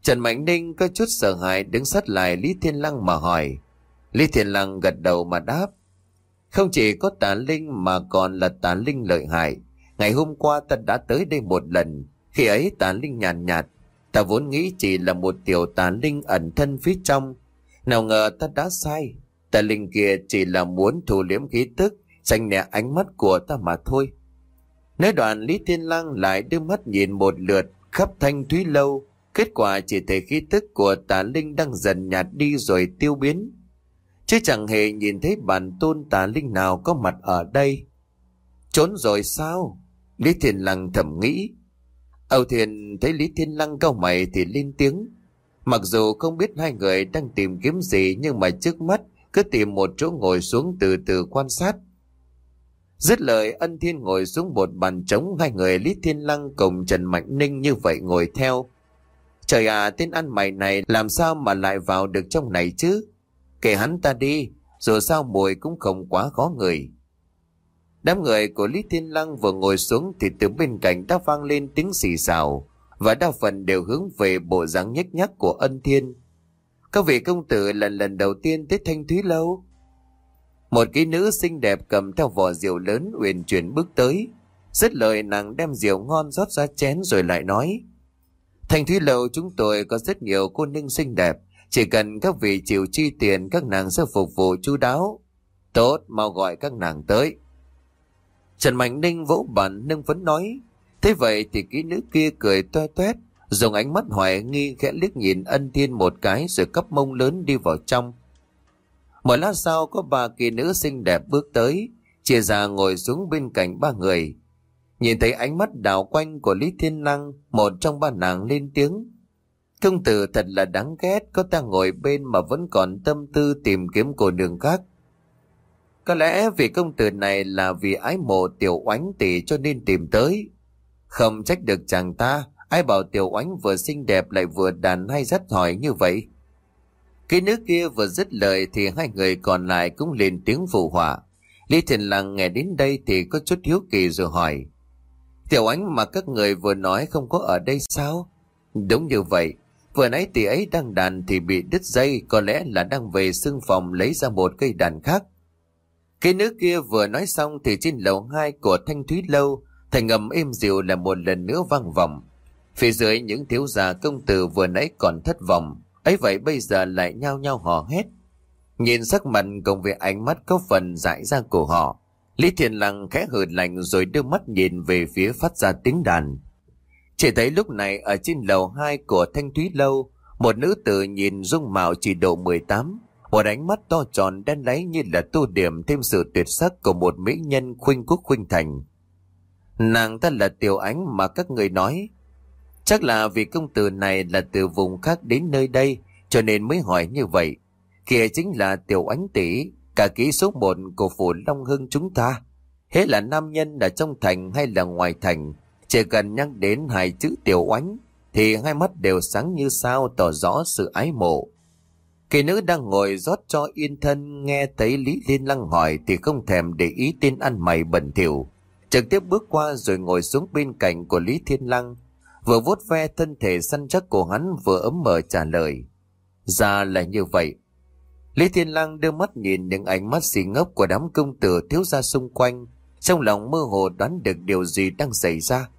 Trần Mạnh Ninh có chút sợ hãi đứng sát lại Lý Thiên Lăng mà hỏi. Lý Thiên Lăng gật đầu mà đáp. Không chỉ có tà linh mà còn là tà linh lợi hại. Ngày hôm qua ta đã tới đây một lần. Khi ấy tà linh nhàn nhạt, nhạt. Ta vốn nghĩ chỉ là một tiểu tà linh ẩn thân phía trong. Nào ngờ ta đã sai. Tà linh kia chỉ là muốn thủ liếm khí tức, tranh nẹ ánh mắt của ta mà thôi. Nói đoạn Lý Thiên Lăng lại đưa mắt nhìn một lượt khắp thanh thúy lâu. Kết quả chỉ thấy khí tức của tà linh đang dần nhạt đi rồi tiêu biến chứ chẳng hề nhìn thấy bản tôn tà linh nào có mặt ở đây. Trốn rồi sao? Lý Thiên Lăng thầm nghĩ. Âu Thiên thấy Lý Thiên Lăng cao mày thì lên tiếng. Mặc dù không biết hai người đang tìm kiếm gì, nhưng mà trước mắt cứ tìm một chỗ ngồi xuống từ từ quan sát. Dứt lời, ân thiên ngồi xuống một bàn trống, hai người Lý Thiên Lăng cùng Trần Mạnh Ninh như vậy ngồi theo. Trời à tên ăn mày này làm sao mà lại vào được trong này chứ? Kể hắn ta đi, dù sao mùi cũng không quá khó người. Đám người của Lý Thiên Lăng vừa ngồi xuống thì từ bên cạnh đã vang lên tiếng xì xào và đa phần đều hướng về bộ dáng nhếch nhác của ân thiên. Các vị công tử lần lần đầu tiên tới Thanh Thúy Lâu. Một kỹ nữ xinh đẹp cầm theo vỏ rượu lớn uyển chuyển bước tới. rất lời nàng đem rượu ngon rót ra chén rồi lại nói. Thanh Thúy Lâu chúng tôi có rất nhiều cô nương xinh đẹp. Chỉ cần các vị chịu chi tiền các nàng sẽ phục vụ chu đáo. Tốt, mau gọi các nàng tới. Trần Mạnh Ninh vỗ bàn nâng phấn nói. Thế vậy thì kỹ nữ kia cười toe toét, dùng ánh mắt hoài nghi khẽ liếc nhìn ân thiên một cái rồi cấp mông lớn đi vào trong. Một lát sau có ba kỳ nữ xinh đẹp bước tới, chia ra ngồi xuống bên cạnh ba người. Nhìn thấy ánh mắt đảo quanh của Lý Thiên năng một trong ba nàng lên tiếng. Công tử thật là đáng ghét, có ta ngồi bên mà vẫn còn tâm tư tìm kiếm cô đường khác. Có lẽ vì công tử này là vì ái mộ tiểu oánh tỷ cho nên tìm tới. Không trách được chàng ta, ai bảo tiểu oánh vừa xinh đẹp lại vừa đàn hay rất hỏi như vậy. Cái nước kia vừa dứt lời thì hai người còn lại cũng lên tiếng phụ họa. Lý Thiền Lăng nghe đến đây thì có chút hiếu kỳ rồi hỏi. Tiểu ánh mà các người vừa nói không có ở đây sao? Đúng như vậy. Vừa nãy tỷ ấy đang đàn thì bị đứt dây, có lẽ là đang về xương phòng lấy ra một cây đàn khác. Cái nước kia vừa nói xong thì trên lầu hai của Thanh Thúy Lâu, thành ngầm êm dịu là một lần nữa vang vọng. Phía dưới những thiếu gia công tử vừa nãy còn thất vọng, ấy vậy bây giờ lại nhao nhao hò hét. Nhìn sắc mặt cùng với ánh mắt có phần dại ra của họ. Lý Thiền Lăng khẽ hừ lạnh rồi đưa mắt nhìn về phía phát ra tiếng đàn. Chỉ thấy lúc này ở trên lầu 2 của Thanh Thúy Lâu, một nữ tử nhìn dung mạo chỉ độ 18, một ánh mắt to tròn đen lấy như là tô điểm thêm sự tuyệt sắc của một mỹ nhân khuynh quốc khuynh thành. Nàng ta là tiểu ánh mà các người nói, Chắc là vì công tử này là từ vùng khác đến nơi đây, cho nên mới hỏi như vậy. Kia chính là tiểu ánh tỷ, cả ký số một của phủ Long Hưng chúng ta. Hết là nam nhân là trong thành hay là ngoài thành, chỉ cần nhắc đến hai chữ tiểu oánh, thì hai mắt đều sáng như sao tỏ rõ sự ái mộ. Kỳ nữ đang ngồi rót cho yên thân nghe thấy Lý Liên Lăng hỏi thì không thèm để ý tên ăn mày bẩn thỉu trực tiếp bước qua rồi ngồi xuống bên cạnh của Lý Thiên Lăng, Vừa vuốt ve thân thể săn chắc của hắn vừa ấm mở trả lời. Ra là như vậy. Lý Thiên Lăng đưa mắt nhìn những ánh mắt xì ngốc của đám công tử thiếu gia xung quanh, trong lòng mơ hồ đoán được điều gì đang xảy ra.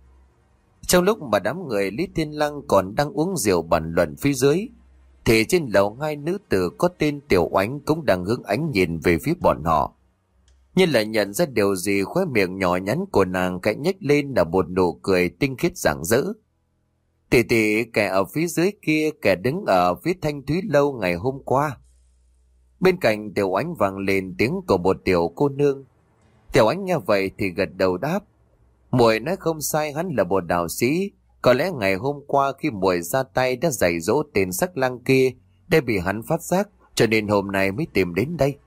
Trong lúc mà đám người Lý Thiên lăng còn đang uống rượu bàn luận phía dưới, thì trên lầu hai nữ tử có tên Tiểu Oánh cũng đang hướng ánh nhìn về phía bọn họ. Nhưng lại nhận ra điều gì khóe miệng nhỏ nhắn của nàng cạnh nhếch lên là một nụ cười tinh khiết rạng rỡ. Tỷ tỷ kẻ ở phía dưới kia kẻ đứng ở phía thanh thúy lâu ngày hôm qua. Bên cạnh tiểu Oánh vang lên tiếng của một tiểu cô nương. Tiểu Oánh nghe vậy thì gật đầu đáp. Muội nói không sai hắn là một đạo sĩ. Có lẽ ngày hôm qua khi muội ra tay đã dạy dỗ tên sắc lang kia để bị hắn phát giác cho nên hôm nay mới tìm đến đây.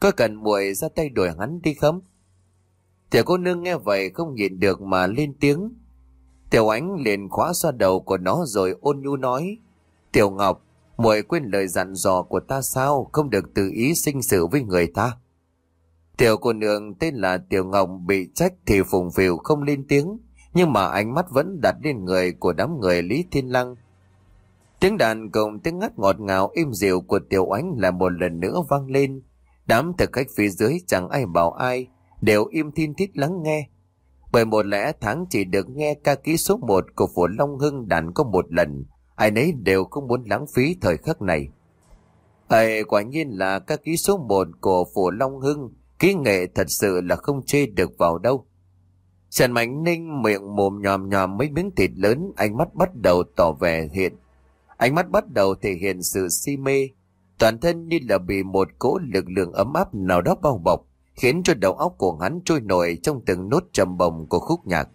Có cần muội ra tay đuổi hắn đi không? Tiểu cô nương nghe vậy không nhịn được mà lên tiếng. Tiểu ánh liền khóa xoa đầu của nó rồi ôn nhu nói. Tiểu Ngọc, muội quên lời dặn dò của ta sao không được tự ý sinh sự với người ta. Tiểu cô nương tên là Tiểu Ngọc bị trách thì phùng phìu không lên tiếng, nhưng mà ánh mắt vẫn đặt lên người của đám người Lý Thiên Lăng. Tiếng đàn cùng tiếng ngắt ngọt ngào im dịu của Tiểu Ánh là một lần nữa vang lên. Đám thực khách phía dưới chẳng ai bảo ai, đều im thiên thiết lắng nghe. Bởi một lẽ tháng chỉ được nghe ca ký số 1 của phủ Long Hưng đàn có một lần, ai nấy đều không muốn lãng phí thời khắc này. Ây, quả nhiên là ca ký số 1 của phủ Long Hưng, kỹ nghệ thật sự là không chê được vào đâu. Trần Mạnh Ninh miệng mồm nhòm nhòm mấy miếng thịt lớn, ánh mắt bắt đầu tỏ vẻ hiện. Ánh mắt bắt đầu thể hiện sự si mê, toàn thân như là bị một cỗ lực lượng ấm áp nào đó bao bọc khiến cho đầu óc của hắn trôi nổi trong từng nốt trầm bồng của khúc nhạc.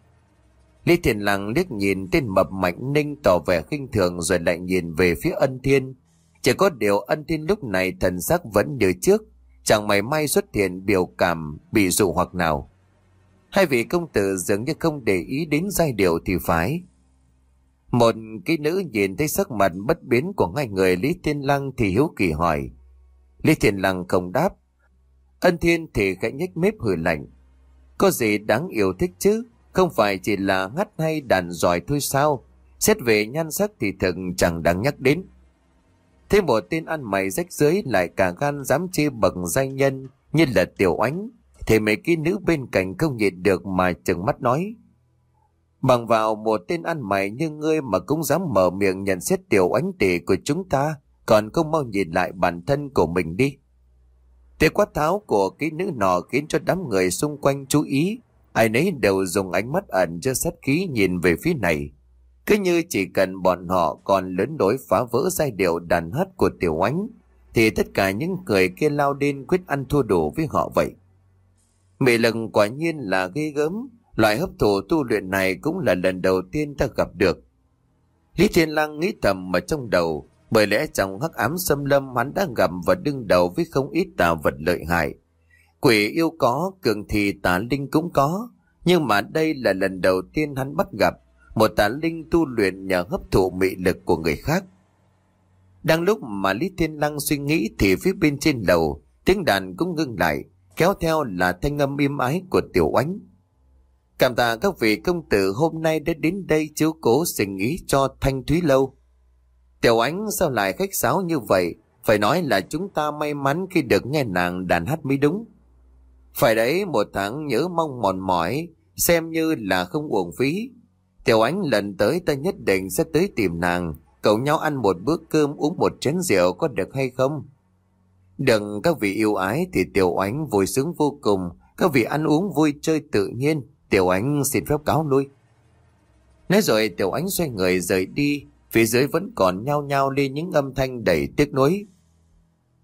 Lý Thiền Lăng liếc nhìn tên mập mạnh ninh tỏ vẻ khinh thường rồi lại nhìn về phía ân thiên. Chỉ có điều ân thiên lúc này thần sắc vẫn như trước, chẳng mảy may xuất hiện biểu cảm bị dụ hoặc nào. Hai vị công tử dường như không để ý đến giai điệu thì phải. Một cái nữ nhìn thấy sắc mặt bất biến của hai người Lý Thiên Lăng thì hiếu kỳ hỏi. Lý Thiên Lăng không đáp. Ân Thiên thì khẽ nhếch mép hử lạnh. Có gì đáng yêu thích chứ? Không phải chỉ là ngắt hay đàn giỏi thôi sao? Xét về nhan sắc thì thật chẳng đáng nhắc đến. Thế một tên ăn mày rách dưới lại cả gan dám chê bậc danh nhân như là tiểu ánh. Thì mấy cái nữ bên cạnh không nhịn được mà chừng mắt nói. Bằng vào một tên ăn mày như ngươi mà cũng dám mở miệng nhận xét tiểu ánh tỷ của chúng ta, còn không mau nhìn lại bản thân của mình đi. Tiếng quát tháo của cái nữ nọ khiến cho đám người xung quanh chú ý, ai nấy đều dùng ánh mắt ẩn cho sát khí nhìn về phía này. Cứ như chỉ cần bọn họ còn lớn đối phá vỡ giai điệu đàn hát của tiểu ánh, thì tất cả những người kia lao đến quyết ăn thua đủ với họ vậy. Mị lần quả nhiên là ghê gớm, loại hấp thụ tu luyện này cũng là lần đầu tiên ta gặp được. Lý Thiên Lang nghĩ thầm ở trong đầu, bởi lẽ trong hắc ám xâm lâm hắn đã gặp và đương đầu với không ít tà vật lợi hại. Quỷ yêu có, cường thì tà linh cũng có, nhưng mà đây là lần đầu tiên hắn bắt gặp một tà linh tu luyện nhờ hấp thụ mị lực của người khác. Đang lúc mà Lý Thiên Lăng suy nghĩ thì phía bên trên lầu, tiếng đàn cũng ngưng lại, kéo theo là thanh âm im ái của tiểu oánh. Cảm tạ các vị công tử hôm nay đã đến đây chiếu cố sinh ý cho Thanh Thúy Lâu. Tiểu ánh sao lại khách sáo như vậy? Phải nói là chúng ta may mắn khi được nghe nàng đàn hát mới đúng. Phải đấy một tháng nhớ mong mòn mỏi, xem như là không uổng phí. Tiểu ánh lần tới ta nhất định sẽ tới tìm nàng, cậu nhau ăn một bữa cơm uống một chén rượu có được hay không? Đừng các vị yêu ái thì tiểu ánh vui sướng vô cùng, các vị ăn uống vui chơi tự nhiên, tiểu ánh xin phép cáo lui. Nói rồi tiểu ánh xoay người rời đi, phía dưới vẫn còn nhao nhao lên những âm thanh đầy tiếc nuối.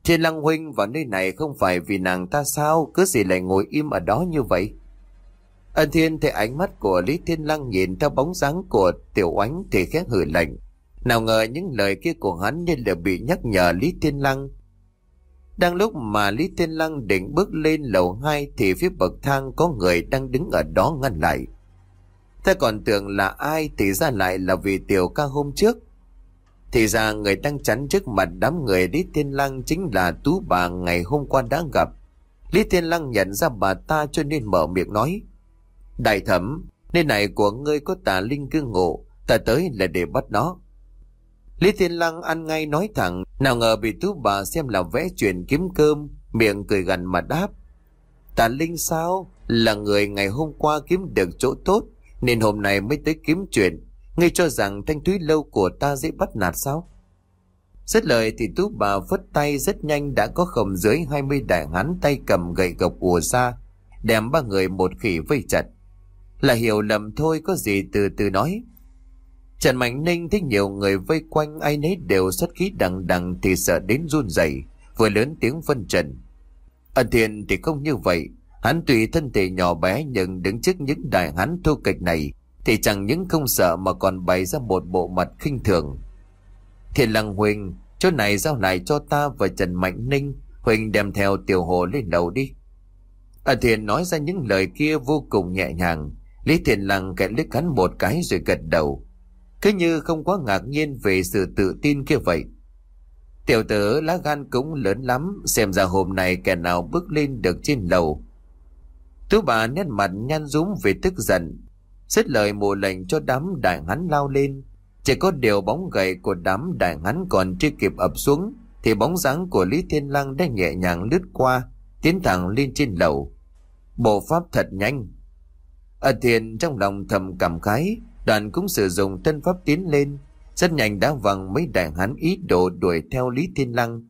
Thiên Lăng Huynh vào nơi này không phải vì nàng ta sao, cứ gì lại ngồi im ở đó như vậy. Ân Thiên thấy ánh mắt của Lý Thiên Lăng nhìn theo bóng dáng của Tiểu Oánh thì khẽ hử lạnh. Nào ngờ những lời kia của hắn nên là bị nhắc nhở Lý Thiên Lăng. Đang lúc mà Lý Thiên Lăng định bước lên lầu 2 thì phía bậc thang có người đang đứng ở đó ngăn lại. Ta còn tưởng là ai thì ra lại là vì tiểu ca hôm trước. Thì ra người đang chắn trước mặt đám người Lý Thiên Lăng chính là tú bà ngày hôm qua đã gặp. Lý Thiên Lăng nhận ra bà ta cho nên mở miệng nói. Đại thẩm, nơi này của ngươi có tà linh cư ngộ, ta tới là để bắt nó. Lý Thiên Lăng ăn ngay nói thẳng, nào ngờ bị tú bà xem là vẽ chuyện kiếm cơm, miệng cười gần mà đáp. Tà linh sao? Là người ngày hôm qua kiếm được chỗ tốt, nên hôm nay mới tới kiếm chuyện. Ngươi cho rằng thanh thúy lâu của ta dễ bắt nạt sao? Rất lời thì tú bà vứt tay rất nhanh đã có khổng dưới 20 đại hán tay cầm gậy gộc ùa ra, đem ba người một khỉ vây chặt. Là hiểu lầm thôi có gì từ từ nói. Trần Mạnh Ninh thấy nhiều người vây quanh ai nấy đều xuất khí đằng đằng thì sợ đến run rẩy vừa lớn tiếng phân trần. Ân thiền thì không như vậy, hắn tùy thân thể nhỏ bé nhưng đứng trước những đại hắn thô kịch này thì chẳng những không sợ mà còn bày ra một bộ mặt khinh thường. Thiền lăng Huỳnh, chỗ này giao lại cho ta và Trần Mạnh Ninh, Huỳnh đem theo tiểu hồ lên đầu đi. Ân thiền nói ra những lời kia vô cùng nhẹ nhàng, Lý Thiện Lăng kẹt liếc hắn một cái rồi gật đầu. Cứ như không quá ngạc nhiên về sự tự tin kia vậy. Tiểu tử lá gan cũng lớn lắm, xem ra hôm nay kẻ nào bước lên được trên lầu. Tú bà nét mặt nhăn rúm vì tức giận, xích lời mù lệnh cho đám đại hắn lao lên. Chỉ có điều bóng gầy của đám đại hắn còn chưa kịp ập xuống, thì bóng dáng của Lý Thiên Lăng đã nhẹ nhàng lướt qua, tiến thẳng lên trên lầu. Bộ pháp thật nhanh, ở thiền trong lòng thầm cảm khái, đoàn cũng sử dụng thân pháp tiến lên, rất nhanh đã vằng mấy đại hán ý đồ đuổi theo Lý Thiên Lăng.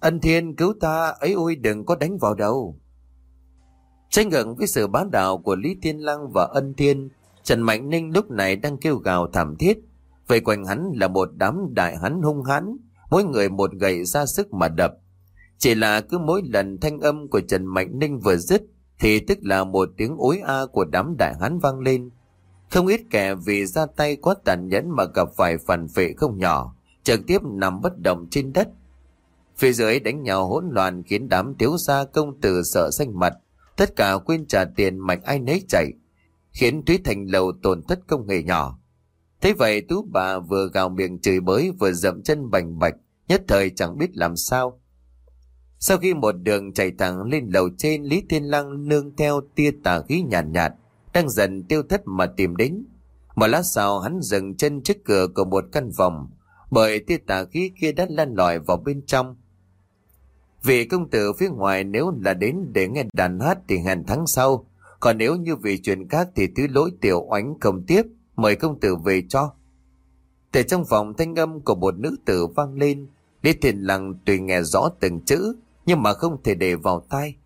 Ân thiên cứu ta, ấy ôi đừng có đánh vào đầu. Tranh ngẩn với sự bá đạo của Lý Thiên Lăng và ân thiên, Trần Mạnh Ninh lúc này đang kêu gào thảm thiết. Về quanh hắn là một đám đại hắn hung hãn, mỗi người một gậy ra sức mà đập. Chỉ là cứ mỗi lần thanh âm của Trần Mạnh Ninh vừa dứt thì tức là một tiếng ối a của đám đại hán vang lên. Không ít kẻ vì ra tay quá tàn nhẫn mà gặp phải phản vệ không nhỏ, trực tiếp nằm bất động trên đất. Phía dưới đánh nhau hỗn loạn khiến đám thiếu gia công tử sợ xanh mặt, tất cả quên trả tiền mạch ai nấy chạy, khiến Thúy Thành Lầu tổn thất công nghệ nhỏ. Thế vậy tú bà vừa gào miệng chửi bới vừa dậm chân bành bạch, nhất thời chẳng biết làm sao. Sau khi một đường chạy thẳng lên lầu trên, Lý Thiên Lăng nương theo tia tà khí nhàn nhạt, nhạt, đang dần tiêu thất mà tìm đến. Một lát sau hắn dừng chân trước cửa của một căn phòng, bởi tia tà khí kia đã lan lỏi vào bên trong. Vị công tử phía ngoài nếu là đến để nghe đàn hát thì hẹn tháng sau, còn nếu như vì chuyện khác thì thứ lỗi tiểu oánh không tiếp, mời công tử về cho. Từ trong phòng thanh âm của một nữ tử vang lên, Lý Thiền Lăng tùy nghe rõ từng chữ, nhưng mà không thể để vào tay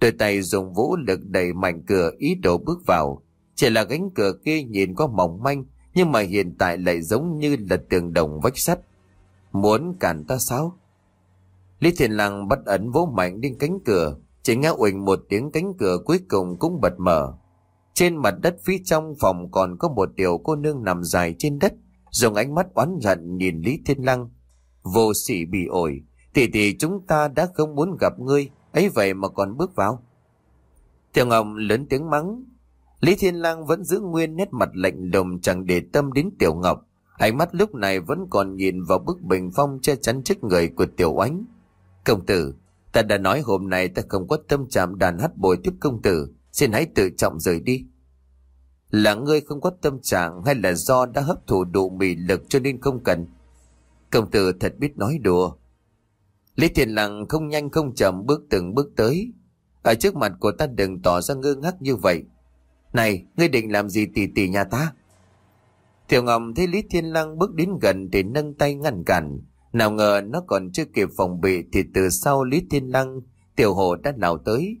Đôi tay dùng vũ lực đẩy mạnh cửa ý đồ bước vào. Chỉ là cánh cửa kia nhìn có mỏng manh, nhưng mà hiện tại lại giống như là tường đồng vách sắt. Muốn cản ta sao? Lý Thiền Lăng bắt ấn vỗ mạnh lên cánh cửa, chỉ nghe uỳnh một tiếng cánh cửa cuối cùng cũng bật mở. Trên mặt đất phía trong phòng còn có một tiểu cô nương nằm dài trên đất, dùng ánh mắt oán giận nhìn Lý Thiên Lăng. Vô sỉ bị ổi, thì thì chúng ta đã không muốn gặp ngươi, ấy vậy mà còn bước vào. Tiểu Ngọc lớn tiếng mắng. Lý Thiên Lang vẫn giữ nguyên nét mặt lạnh lùng chẳng để tâm đến Tiểu Ngọc. Ánh mắt lúc này vẫn còn nhìn vào bức bình phong che chắn trước người của Tiểu Oánh. Công tử, ta đã nói hôm nay ta không có tâm trạng đàn hát bồi tiếp công tử, xin hãy tự trọng rời đi. Là ngươi không có tâm trạng hay là do đã hấp thụ đủ mị lực cho nên không cần? Công tử thật biết nói đùa. Lý Thiên Lăng không nhanh không chậm bước từng bước tới. Ở trước mặt của ta đừng tỏ ra ngơ ngác như vậy. Này, ngươi định làm gì tỷ tỷ nhà ta? Tiểu Ngọc thấy Lý Thiên Lăng bước đến gần để nâng tay ngăn cản. Nào ngờ nó còn chưa kịp phòng bị thì từ sau Lý Thiên Lăng, Tiểu Hồ đã nào tới.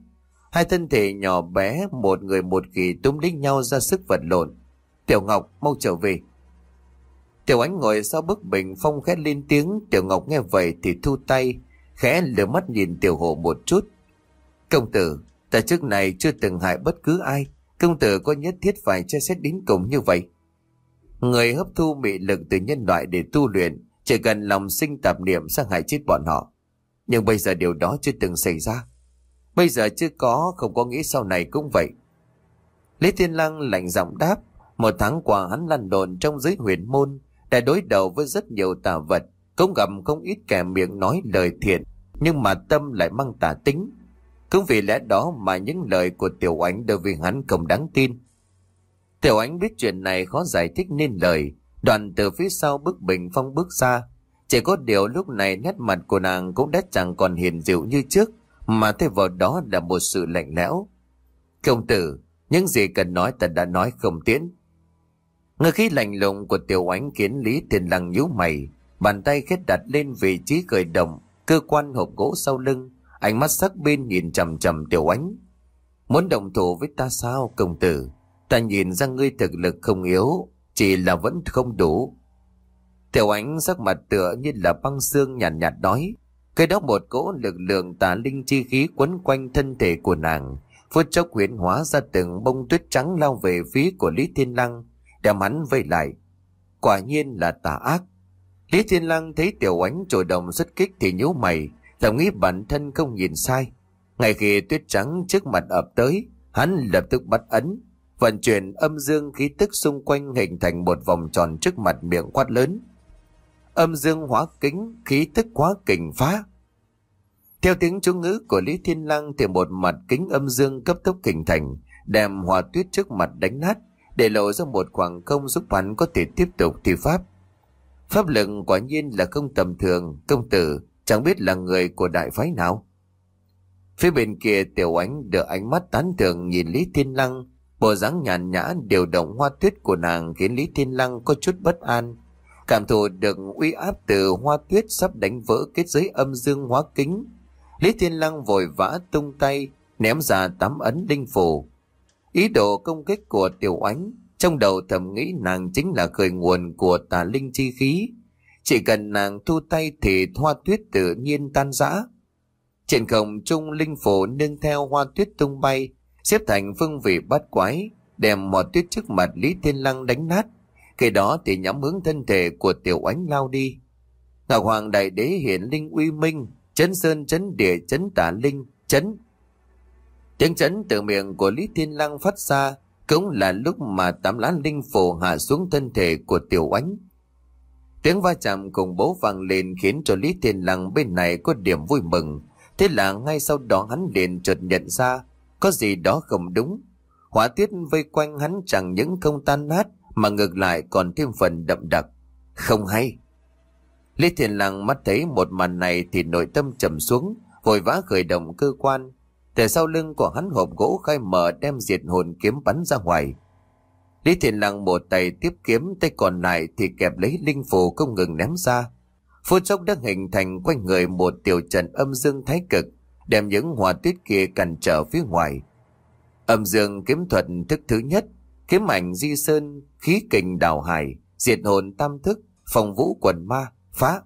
Hai thân thể nhỏ bé, một người một kỳ túm lấy nhau ra sức vật lộn. Tiểu Ngọc, mau trở về. Tiểu Ánh ngồi sau bức bình phong khét lên tiếng, Tiểu Ngọc nghe vậy thì thu tay, khẽ lửa mắt nhìn Tiểu hộ một chút. Công tử, ta trước này chưa từng hại bất cứ ai, công tử có nhất thiết phải che xét đến cùng như vậy. Người hấp thu mị lực từ nhân loại để tu luyện, chỉ cần lòng sinh tạp niệm sang hại chết bọn họ. Nhưng bây giờ điều đó chưa từng xảy ra. Bây giờ chưa có, không có nghĩ sau này cũng vậy. Lý Thiên Lăng lạnh giọng đáp, một tháng qua hắn lăn đồn trong giới huyền môn, đã đối đầu với rất nhiều tà vật, cũng gặp không ít kẻ miệng nói lời thiện, nhưng mà tâm lại mang tà tính. Cũng vì lẽ đó mà những lời của Tiểu Ánh đối với hắn không đáng tin. Tiểu Ánh biết chuyện này khó giải thích nên lời, đoàn từ phía sau bức bình phong bước ra. Chỉ có điều lúc này nét mặt của nàng cũng đã chẳng còn hiền dịu như trước, mà thay vào đó là một sự lạnh lẽo. Công tử, những gì cần nói ta đã nói không tiễn. Ngư khí lạnh lùng của tiểu ánh khiến Lý Thiên Lăng nhíu mày, bàn tay khét đặt lên vị trí khởi động, cơ quan hộp gỗ sau lưng, ánh mắt sắc bên nhìn chầm chầm tiểu ánh. Muốn đồng thủ với ta sao công tử? Ta nhìn ra ngươi thực lực không yếu, chỉ là vẫn không đủ. Tiểu ánh sắc mặt tựa như là băng xương nhàn nhạt, nhạt nói. Cái đó một cỗ lực lượng tà linh chi khí quấn quanh thân thể của nàng, phút chốc huyễn hóa ra từng bông tuyết trắng lao về phía của Lý Thiên Lăng, đem hắn vây lại. Quả nhiên là tà ác. Lý Thiên Lăng thấy Tiểu Ánh chủ động xuất kích thì nhíu mày, thầm nghĩ bản thân không nhìn sai. Ngay khi tuyết trắng trước mặt ập tới, hắn lập tức bắt ấn, vận chuyển âm dương khí tức xung quanh hình thành một vòng tròn trước mặt miệng quát lớn. Âm dương hóa kính, khí tức quá kình phá. Theo tiếng chú ngữ của Lý Thiên Lăng thì một mặt kính âm dương cấp tốc hình thành, đem hòa tuyết trước mặt đánh nát, để lộ ra một khoảng không giúp hắn có thể tiếp tục thi pháp. Pháp lực quả nhiên là không tầm thường, công tử, chẳng biết là người của đại phái nào. Phía bên kia tiểu ánh được ánh mắt tán thưởng nhìn Lý Thiên Lăng, bộ dáng nhàn nhã điều động hoa tuyết của nàng khiến Lý Thiên Lăng có chút bất an. Cảm thụ được uy áp từ hoa tuyết sắp đánh vỡ kết giới âm dương hóa kính. Lý Thiên Lăng vội vã tung tay, ném ra tám ấn đinh phù. Ý đồ công kích của tiểu ánh, trong đầu thầm nghĩ nàng chính là khởi nguồn của tà linh chi khí. Chỉ cần nàng thu tay thì hoa tuyết tự nhiên tan rã. Trên không trung linh phổ nương theo hoa tuyết tung bay, xếp thành phương vị bát quái, đem mọt tuyết trước mặt Lý Thiên Lăng đánh nát. Khi đó thì nhắm hướng thân thể của tiểu ánh lao đi. Ngọc Hoàng Đại Đế hiện linh uy minh, chấn sơn chấn địa chấn tả linh, chấn. Tiếng chấn từ miệng của Lý Thiên Lăng phát ra, cũng là lúc mà tám lá linh phù hạ xuống thân thể của tiểu ánh. Tiếng va chạm cùng bố vang lên khiến cho Lý Thiên Lăng bên này có điểm vui mừng. Thế là ngay sau đó hắn liền chợt nhận ra có gì đó không đúng. Hỏa tiết vây quanh hắn chẳng những không tan nát mà ngược lại còn thêm phần đậm đặc. Không hay. Lý Thiên Lăng mắt thấy một màn này thì nội tâm trầm xuống, vội vã khởi động cơ quan. Từ sau lưng của hắn hộp gỗ khai mở đem diệt hồn kiếm bắn ra ngoài. Lý Thiện Lăng một tay tiếp kiếm, tay còn lại thì kẹp lấy linh phù không ngừng ném ra. Phút chốc đã hình thành quanh người một tiểu trận âm dương thái cực, đem những hòa tuyết kia cản trở phía ngoài. Âm dương kiếm thuật thức thứ nhất, kiếm ảnh di sơn, khí kình đào hải, diệt hồn tam thức, phòng vũ quần ma, phá.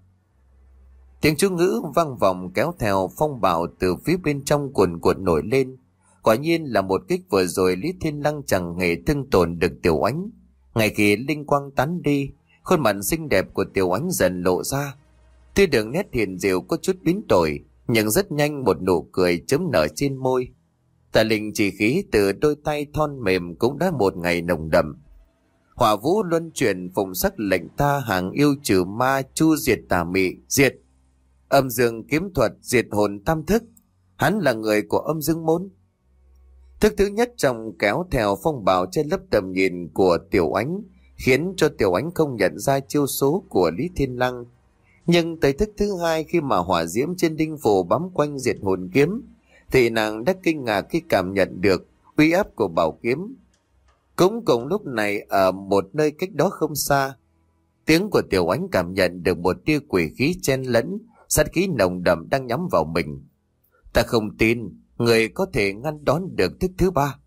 Tiếng chú ngữ vang vọng kéo theo phong bạo từ phía bên trong cuồn cuộn nổi lên. Quả nhiên là một kích vừa rồi Lý Thiên Lăng chẳng hề thương tổn được Tiểu Ánh. Ngày khi linh quang tán đi, khuôn mặt xinh đẹp của Tiểu Ánh dần lộ ra. Tuy đường nét hiền diệu có chút biến đổi, nhưng rất nhanh một nụ cười chấm nở trên môi. Tà linh chỉ khí từ đôi tay thon mềm cũng đã một ngày nồng đậm. Hỏa vũ luân chuyển phụng sắc lệnh ta hàng yêu trừ ma chu diệt tà mị, diệt. Âm dương kiếm thuật diệt hồn tam thức. Hắn là người của âm dương môn. Thức thứ nhất trong kéo theo phong bào trên lớp tầm nhìn của Tiểu Ánh, khiến cho Tiểu Ánh không nhận ra chiêu số của Lý Thiên Lăng. Nhưng tới thức thứ hai khi mà hỏa diễm trên đinh phù bám quanh diệt hồn kiếm, thì nàng đã kinh ngạc khi cảm nhận được uy áp của bảo kiếm. Cũng cùng lúc này ở một nơi cách đó không xa, tiếng của Tiểu Ánh cảm nhận được một tia quỷ khí chen lẫn, sát khí nồng đậm đang nhắm vào mình. Ta không tin người có thể ngăn đón được thức thứ ba.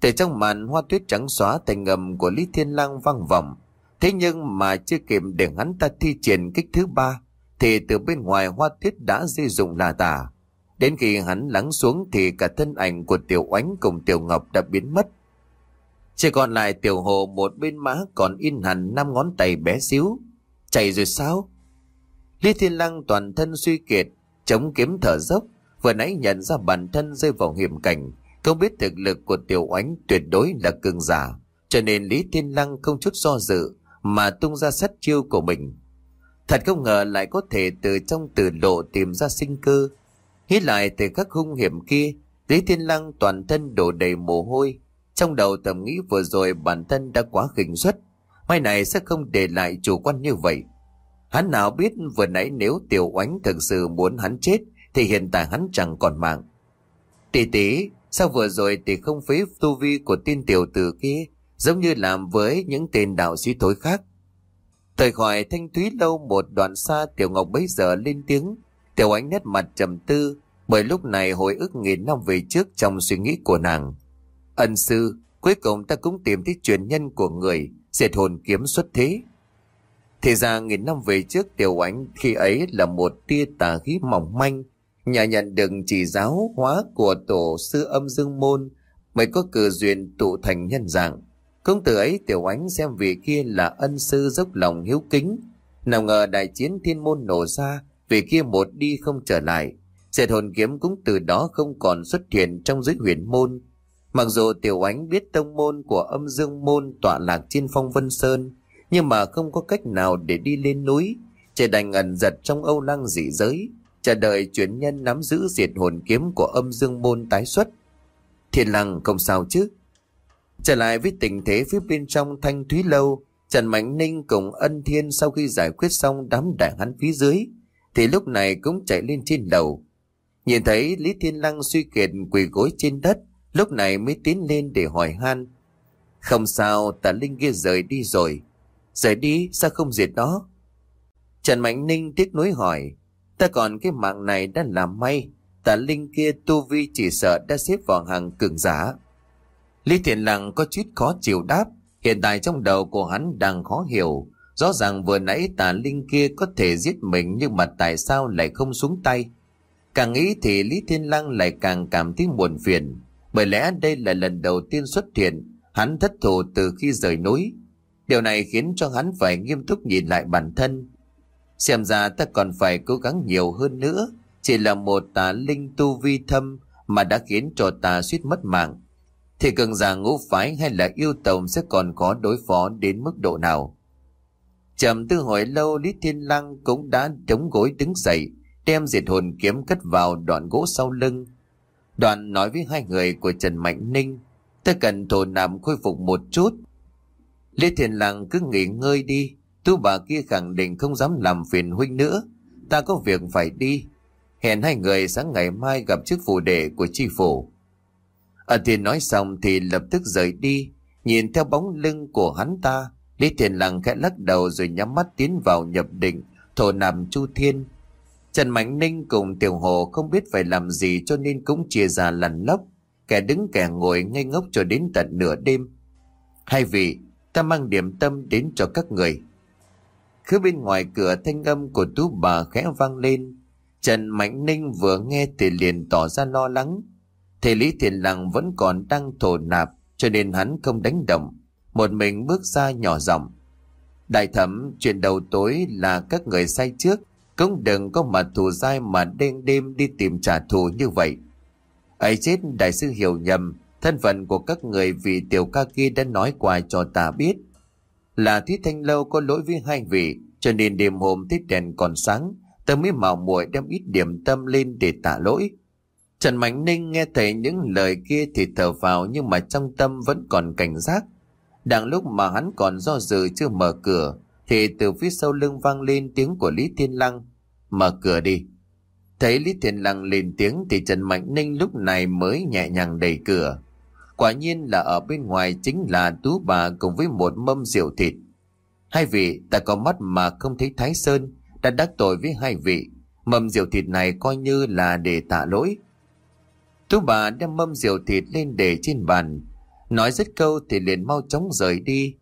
Từ trong màn hoa tuyết trắng xóa thành ngầm của Lý Thiên Lang vang vọng, thế nhưng mà chưa kịp để hắn ta thi triển kích thứ ba, thì từ bên ngoài hoa tuyết đã di dụng là tả. Đến khi hắn lắng xuống thì cả thân ảnh của Tiểu Oánh cùng Tiểu Ngọc đã biến mất. Chỉ còn lại Tiểu Hồ một bên má còn in hẳn năm ngón tay bé xíu. Chạy rồi sao? Lý Thiên Lăng toàn thân suy kiệt, chống kiếm thở dốc, vừa nãy nhận ra bản thân rơi vào hiểm cảnh, không biết thực lực của Tiểu Oánh tuyệt đối là cường giả, cho nên Lý Thiên Lăng không chút do dự mà tung ra sát chiêu của mình. Thật không ngờ lại có thể từ trong tử lộ tìm ra sinh cơ. Hít lại từ các hung hiểm kia, Lý Thiên Lăng toàn thân đổ đầy mồ hôi. Trong đầu tầm nghĩ vừa rồi bản thân đã quá khinh suất. Mai này sẽ không để lại chủ quan như vậy. Hắn nào biết vừa nãy nếu Tiểu Oánh thực sự muốn hắn chết thì hiện tại hắn chẳng còn mạng. Tỷ tỷ, sao vừa rồi tỷ không phế tu vi của tiên tiểu tử kia, giống như làm với những tên đạo sĩ thối khác. Thời khỏi thanh thúy lâu một đoạn xa Tiểu Ngọc bấy giờ lên tiếng, Tiểu Ánh nét mặt trầm tư, bởi lúc này hồi ức nghìn năm về trước trong suy nghĩ của nàng. Ân sư, cuối cùng ta cũng tìm thấy truyền nhân của người, diệt hồn kiếm xuất thế. Thì ra nghìn năm về trước Tiểu Ánh khi ấy là một tia tà khí mỏng manh, Nhà nhận được chỉ giáo hóa của tổ sư âm dương môn mới có cử duyên tụ thành nhân dạng. Công tử ấy tiểu ánh xem vị kia là ân sư dốc lòng hiếu kính. Nào ngờ đại chiến thiên môn nổ ra, vị kia một đi không trở lại. Diệt hồn kiếm cũng từ đó không còn xuất hiện trong giới huyền môn. Mặc dù tiểu ánh biết tông môn của âm dương môn tọa lạc trên phong vân sơn, nhưng mà không có cách nào để đi lên núi, chỉ đành ẩn giật trong âu lăng dị giới, chờ đợi chuyển nhân nắm giữ diệt hồn kiếm của âm dương môn tái xuất. Thiên lăng không sao chứ. Trở lại với tình thế phía bên trong thanh thúy lâu, Trần Mạnh Ninh cùng ân thiên sau khi giải quyết xong đám đại hắn phía dưới, thì lúc này cũng chạy lên trên lầu. Nhìn thấy Lý Thiên Lăng suy kiệt quỳ gối trên đất, lúc này mới tiến lên để hỏi han. Không sao, tà Linh kia rời đi rồi. Rời đi, sao không diệt nó? Trần Mạnh Ninh tiếc nuối hỏi, Ta còn cái mạng này đã làm may, tà linh kia tu vi chỉ sợ đã xếp vào hàng cường giả. Lý Thiện Lăng có chút khó chịu đáp, hiện tại trong đầu của hắn đang khó hiểu. Rõ ràng vừa nãy tà linh kia có thể giết mình nhưng mà tại sao lại không xuống tay? Càng nghĩ thì Lý Thiên Lăng lại càng cảm thấy buồn phiền. Bởi lẽ đây là lần đầu tiên xuất hiện, Hắn thất thủ từ khi rời núi. Điều này khiến cho hắn phải nghiêm túc nhìn lại bản thân. Xem ra ta còn phải cố gắng nhiều hơn nữa. Chỉ là một tà linh tu vi thâm mà đã khiến cho ta suýt mất mạng. Thì cường giả ngũ phái hay là yêu tổng sẽ còn có đối phó đến mức độ nào. Chầm tư hồi lâu Lý Thiên Lăng cũng đã chống gối đứng dậy, đem diệt hồn kiếm cất vào đoạn gỗ sau lưng. Đoạn nói với hai người của Trần Mạnh Ninh, ta cần thổ nằm khôi phục một chút. Lý Thiên Lăng cứ nghỉ ngơi đi, tu bà kia khẳng định không dám làm phiền huynh nữa. Ta có việc phải đi. Hẹn hai người sáng ngày mai gặp chức phủ đệ của tri phủ. Ở Thiền nói xong thì lập tức rời đi, nhìn theo bóng lưng của hắn ta, Lý Thiền Lăng khẽ lắc đầu rồi nhắm mắt tiến vào nhập định, thổ nằm chu thiên. Trần Mạnh Ninh cùng Tiểu Hồ không biết phải làm gì cho nên cũng chia ra lằn lóc, kẻ đứng kẻ ngồi ngây ngốc cho đến tận nửa đêm. Hai vị, ta mang điểm tâm đến cho các người. Cứ bên ngoài cửa thanh âm của tú bà khẽ vang lên. Trần Mạnh Ninh vừa nghe thì liền tỏ ra lo lắng. Thầy Lý Thiền Lăng vẫn còn đang thổ nạp, cho nên hắn không đánh động một mình bước ra nhỏ giọng đại thẩm, chuyện đầu tối là các người say trước, cũng đừng có mà thù dai mà đêm đêm đi tìm trả thù như vậy ấy chết, đại sư hiểu nhầm thân phận của các người vì tiểu ca kia đã nói qua cho ta biết là thí thanh lâu có lỗi với hai vị cho nên đêm hôm thích đèn còn sáng ta mới mạo muội đem ít điểm tâm lên để tạ lỗi trần mạnh ninh nghe thấy những lời kia thì thở vào nhưng mà trong tâm vẫn còn cảnh giác đang lúc mà hắn còn do dự chưa mở cửa, thì từ phía sau lưng vang lên tiếng của Lý Thiên Lăng. Mở cửa đi. Thấy Lý Thiên Lăng lên tiếng thì Trần Mạnh Ninh lúc này mới nhẹ nhàng đẩy cửa. Quả nhiên là ở bên ngoài chính là tú bà cùng với một mâm rượu thịt. Hai vị, ta có mắt mà không thấy Thái Sơn, đã đắc tội với hai vị. Mâm rượu thịt này coi như là để tạ lỗi. Tú bà đem mâm rượu thịt lên để trên bàn, Nói dứt câu thì liền mau chóng rời đi.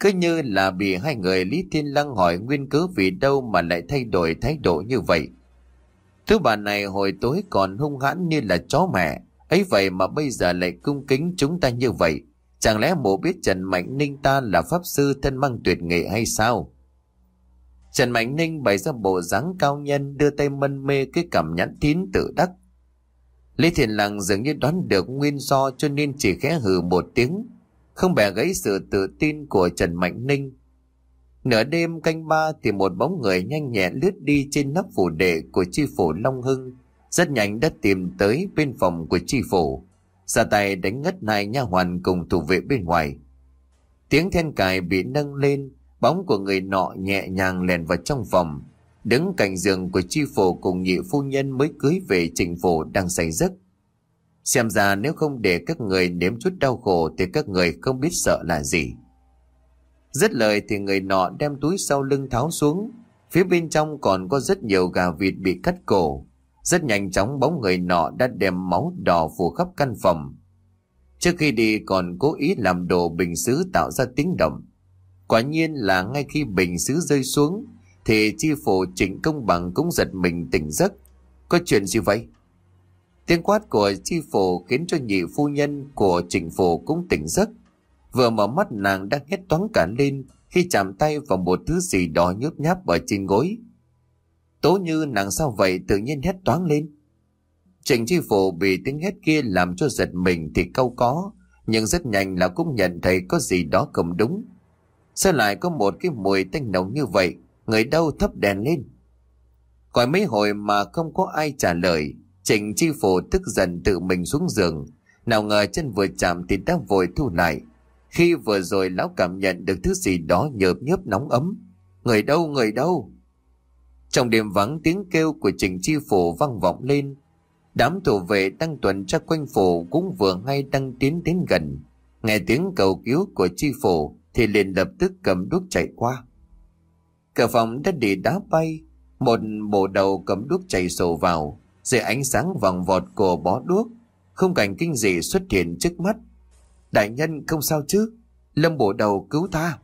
Cứ như là bị hai người Lý Thiên Lăng hỏi nguyên cớ vì đâu mà lại thay đổi thái độ như vậy. Thứ bà này hồi tối còn hung hãn như là chó mẹ, ấy vậy mà bây giờ lại cung kính chúng ta như vậy. Chẳng lẽ mộ biết Trần Mạnh Ninh ta là pháp sư thân mang tuyệt nghệ hay sao? Trần Mạnh Ninh bày ra bộ dáng cao nhân đưa tay mân mê cái cảm nhãn tín tự đắc. Lý Thiền Lặng dường như đoán được nguyên do cho nên chỉ khẽ hừ một tiếng, không bẻ gãy sự tự tin của Trần Mạnh Ninh. Nửa đêm canh ba thì một bóng người nhanh nhẹn lướt đi trên nắp phủ đệ của chi phủ Long Hưng, rất nhanh đã tìm tới bên phòng của Tri phủ, ra tay đánh ngất hai nha hoàn cùng thủ vệ bên ngoài. Tiếng then cài bị nâng lên, bóng của người nọ nhẹ nhàng lèn vào trong phòng, đứng cạnh giường của chi phủ cùng nhị phu nhân mới cưới về trình phủ đang say giấc. Xem ra nếu không để các người nếm chút đau khổ thì các người không biết sợ là gì. Dứt lời thì người nọ đem túi sau lưng tháo xuống, phía bên trong còn có rất nhiều gà vịt bị cắt cổ. Rất nhanh chóng bóng người nọ đã đem máu đỏ phủ khắp căn phòng. Trước khi đi còn cố ý làm đồ bình xứ tạo ra tiếng động. Quả nhiên là ngay khi bình xứ rơi xuống, thì chi phủ trịnh công bằng cũng giật mình tỉnh giấc. Có chuyện gì vậy? Tiếng quát của chi phủ khiến cho nhị phu nhân của trịnh phủ cũng tỉnh giấc. Vừa mở mắt nàng đang hét toán cả lên khi chạm tay vào một thứ gì đó nhớp nháp ở trên gối. Tố như nàng sao vậy tự nhiên hét toán lên. Trịnh chi phủ bị tiếng hét kia làm cho giật mình thì câu có, nhưng rất nhanh là cũng nhận thấy có gì đó không đúng. Sao lại có một cái mùi tanh nồng như vậy, người đâu thấp đèn lên. Gọi mấy hồi mà không có ai trả lời, Trịnh chi phủ tức giận tự mình xuống giường. Nào ngờ chân vừa chạm thì đã vội thu lại. Khi vừa rồi lão cảm nhận được thứ gì đó nhợp nhớp nóng ấm. Người đâu, người đâu? Trong đêm vắng tiếng kêu của trình chi phủ vang vọng lên. Đám thủ vệ đang tuần tra quanh phủ cũng vừa ngay đang tiến đến gần. Nghe tiếng cầu cứu của chi phủ thì liền lập tức cầm đuốc chạy qua. Cửa phòng đã bị đá bay, một bộ đầu cầm đuốc chạy sổ vào, dưới ánh sáng vòng vọt của bó đuốc, không cảnh kinh dị xuất hiện trước mắt. Đại nhân không sao chứ, lâm bộ đầu cứu ta.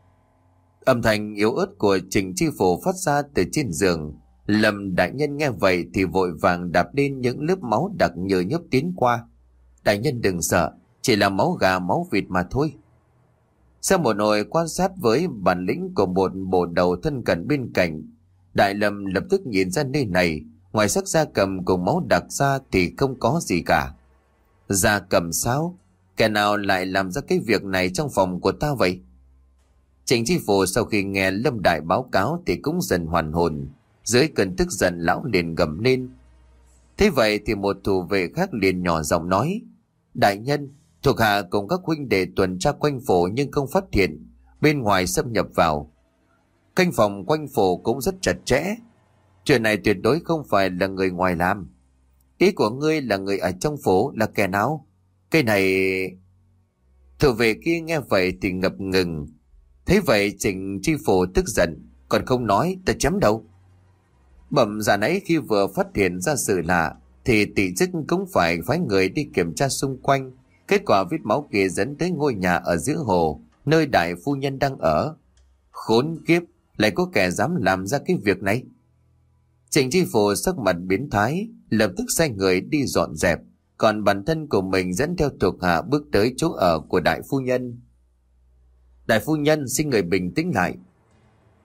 Âm thanh yếu ớt của trình chi phủ phát ra từ trên giường. Lâm đại nhân nghe vậy thì vội vàng đạp lên những lớp máu đặc nhờ nhấp tiến qua. Đại nhân đừng sợ, chỉ là máu gà máu vịt mà thôi. Sau một hồi quan sát với bản lĩnh của một bộ đầu thân cận bên cạnh, Đại Lâm lập tức nhìn ra nơi này, ngoài sắc da cầm cùng máu đặc ra thì không có gì cả. Da cầm sao? Kẻ nào lại làm ra cái việc này trong phòng của ta vậy? Trịnh Chi Phủ sau khi nghe Lâm Đại báo cáo thì cũng dần hoàn hồn. Dưới cơn tức giận lão liền gầm lên. Thế vậy thì một thủ vệ khác liền nhỏ giọng nói. Đại nhân, thuộc hạ cùng các huynh đệ tuần tra quanh phủ nhưng không phát hiện. Bên ngoài xâm nhập vào. Canh phòng quanh phủ cũng rất chặt chẽ. Chuyện này tuyệt đối không phải là người ngoài làm. Ý của ngươi là người ở trong phố là kẻ nào? Cái này... Thủ vệ kia nghe vậy thì ngập ngừng. Thế vậy Trịnh tri Phủ tức giận. Còn không nói ta chém đâu. Bẩm giả nãy khi vừa phát hiện ra sự lạ thì tỷ chức cũng phải phái người đi kiểm tra xung quanh. Kết quả vết máu kia dẫn tới ngôi nhà ở giữa hồ, nơi đại phu nhân đang ở. Khốn kiếp, lại có kẻ dám làm ra cái việc này. Trịnh tri Phủ sắc mặt biến thái, lập tức sai người đi dọn dẹp, còn bản thân của mình dẫn theo thuộc hạ bước tới chỗ ở của đại phu nhân. Đại phu nhân xin người bình tĩnh lại,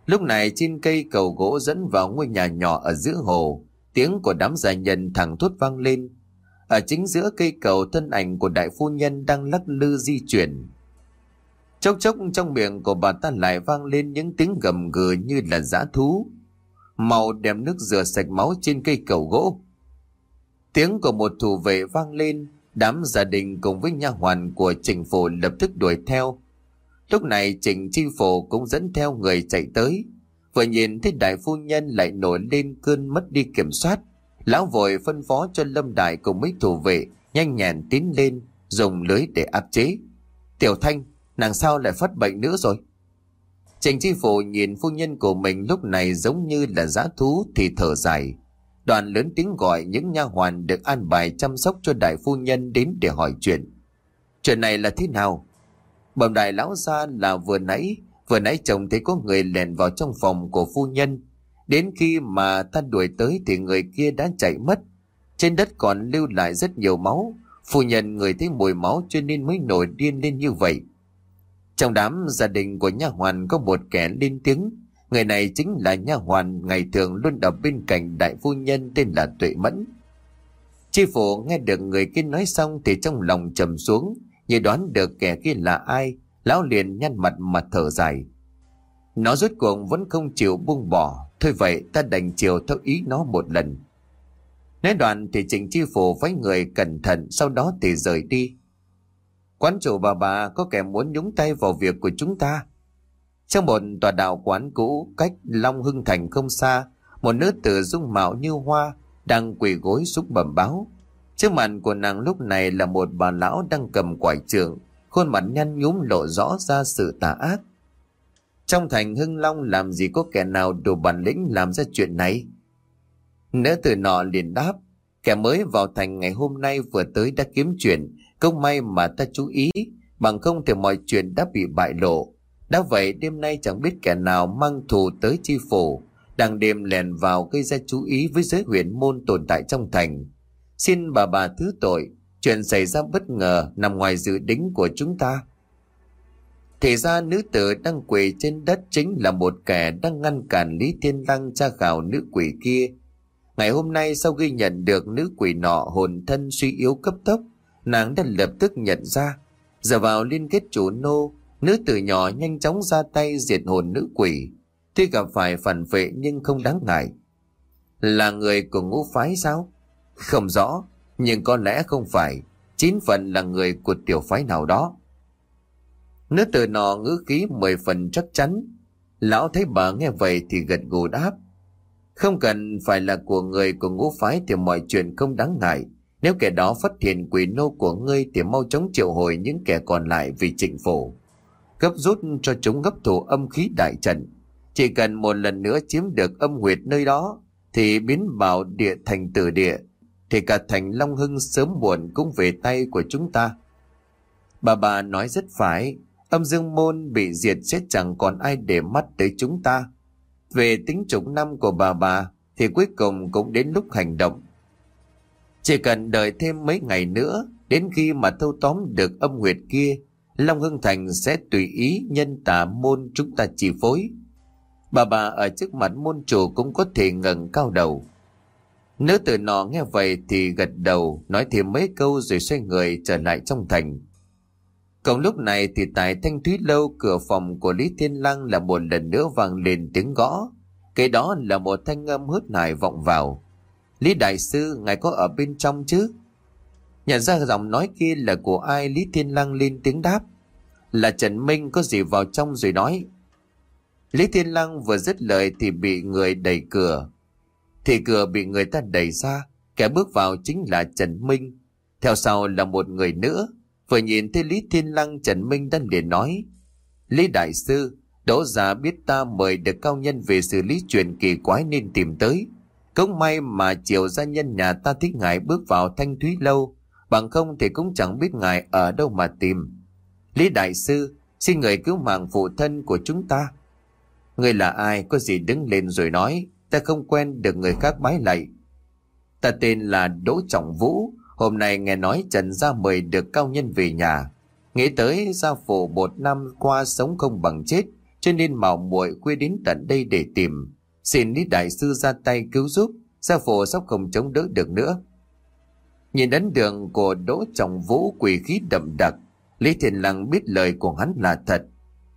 Lúc này trên cây cầu gỗ dẫn vào ngôi nhà nhỏ ở giữa hồ, tiếng của đám gia nhân thẳng thốt vang lên. Ở chính giữa cây cầu thân ảnh của đại phu nhân đang lắc lư di chuyển. Chốc chốc trong miệng của bà ta lại vang lên những tiếng gầm gừ như là giã thú. Màu đem nước rửa sạch máu trên cây cầu gỗ. Tiếng của một thủ vệ vang lên, đám gia đình cùng với nha hoàn của trình phủ lập tức đuổi theo. Lúc này Trịnh Chi Phổ cũng dẫn theo người chạy tới. Vừa nhìn thấy đại phu nhân lại nổi lên cơn mất đi kiểm soát. Lão vội phân phó cho Lâm Đại cùng mấy thủ vệ nhanh nhẹn tiến lên dùng lưới để áp chế. Tiểu Thanh, nàng sao lại phát bệnh nữa rồi? Trịnh Chi Phổ nhìn phu nhân của mình lúc này giống như là giã thú thì thở dài. Đoàn lớn tiếng gọi những nha hoàn được an bài chăm sóc cho đại phu nhân đến để hỏi chuyện. Chuyện này là thế nào? Bẩm đại lão ra là vừa nãy, vừa nãy chồng thấy có người lèn vào trong phòng của phu nhân. Đến khi mà ta đuổi tới thì người kia đã chạy mất. Trên đất còn lưu lại rất nhiều máu. Phu nhân người thấy mùi máu cho nên mới nổi điên lên như vậy. Trong đám gia đình của nha hoàn có một kẻ lên tiếng. Người này chính là nha hoàn ngày thường luôn ở bên cạnh đại phu nhân tên là Tuệ Mẫn. Chi phủ nghe được người kia nói xong thì trong lòng trầm xuống, như đoán được kẻ kia là ai, lão liền nhăn mặt mà thở dài. Nó rốt cuộc vẫn không chịu buông bỏ, thôi vậy ta đành chiều theo ý nó một lần. Nói đoạn thì trình chi phủ với người cẩn thận sau đó thì rời đi. Quán chủ bà bà có kẻ muốn nhúng tay vào việc của chúng ta. Trong một tòa đạo quán cũ cách Long Hưng Thành không xa, một nữ tử dung mạo như hoa đang quỳ gối xúc bẩm báo. Trước mặt của nàng lúc này là một bà lão đang cầm quải trường, khuôn mặt nhăn nhúm lộ rõ ra sự tà ác. Trong thành Hưng Long làm gì có kẻ nào đủ bản lĩnh làm ra chuyện này? Nữ tử nọ liền đáp, kẻ mới vào thành ngày hôm nay vừa tới đã kiếm chuyện, không may mà ta chú ý, bằng không thì mọi chuyện đã bị bại lộ. Đã vậy đêm nay chẳng biết kẻ nào mang thù tới chi phủ, đang đêm lèn vào gây ra chú ý với giới huyền môn tồn tại trong thành. Xin bà bà thứ tội, chuyện xảy ra bất ngờ nằm ngoài dự tính của chúng ta. Thì ra nữ tử đang quỳ trên đất chính là một kẻ đang ngăn cản Lý Thiên Lăng tra khảo nữ quỷ kia. Ngày hôm nay sau khi nhận được nữ quỷ nọ hồn thân suy yếu cấp tốc, nàng đã lập tức nhận ra. Giờ vào liên kết chủ nô, nữ tử nhỏ nhanh chóng ra tay diệt hồn nữ quỷ. Tuy gặp phải phản vệ nhưng không đáng ngại. Là người của ngũ phái sao? Không rõ, nhưng có lẽ không phải. Chín phần là người của tiểu phái nào đó. Nữ tử nọ ngữ khí mười phần chắc chắn. Lão thấy bà nghe vậy thì gật gù đáp. Không cần phải là của người của ngũ phái thì mọi chuyện không đáng ngại. Nếu kẻ đó phát hiện quỷ nô của ngươi thì mau chóng triệu hồi những kẻ còn lại vì trịnh phủ. Gấp rút cho chúng gấp thủ âm khí đại trận. Chỉ cần một lần nữa chiếm được âm huyệt nơi đó thì biến bảo địa thành tử địa thì cả thành Long Hưng sớm muộn cũng về tay của chúng ta. Bà bà nói rất phải, âm dương môn bị diệt sẽ chẳng còn ai để mắt tới chúng ta. Về tính chủng năm của bà bà thì cuối cùng cũng đến lúc hành động. Chỉ cần đợi thêm mấy ngày nữa, đến khi mà thâu tóm được âm huyệt kia, Long Hưng Thành sẽ tùy ý nhân tả môn chúng ta chi phối. Bà bà ở trước mặt môn chủ cũng có thể ngẩng cao đầu. Nữ tử nọ nghe vậy thì gật đầu, nói thêm mấy câu rồi xoay người trở lại trong thành. Còn lúc này thì tại Thanh Thúy Lâu cửa phòng của Lý Thiên Lăng là một lần nữa vang lên tiếng gõ. Cái đó là một thanh âm hớt nải vọng vào. Lý Đại Sư, ngài có ở bên trong chứ? Nhận ra giọng nói kia là của ai Lý Thiên Lăng lên tiếng đáp. Là Trần Minh có gì vào trong rồi nói. Lý Thiên Lăng vừa dứt lời thì bị người đẩy cửa. Thì cửa bị người ta đẩy ra, kẻ bước vào chính là Trần Minh. Theo sau là một người nữa. Vừa nhìn thấy Lý Thiên Lăng Trần Minh đang liền nói. Lý Đại Sư, Đỗ giả biết ta mời được cao nhân về xử lý chuyện kỳ quái nên tìm tới. Cũng may mà chiều gia nhân nhà ta thích ngài bước vào thanh thúy lâu, bằng không thì cũng chẳng biết ngài ở đâu mà tìm. Lý Đại Sư, xin người cứu mạng phụ thân của chúng ta. Người là ai, có gì đứng lên rồi nói, ta không quen được người khác bái lạy. Ta tên là Đỗ Trọng Vũ, hôm nay nghe nói Trần Gia mời được cao nhân về nhà. Nghĩ tới gia phụ một năm qua sống không bằng chết, cho nên mạo muội quy đến tận đây để tìm. Xin Lý Đại Sư ra tay cứu giúp, gia phụ sắp không chống đỡ được nữa. Nhìn đến đường của Đỗ Trọng Vũ quỷ khí đậm đặc, Lý Thiền Lăng biết lời của hắn là thật,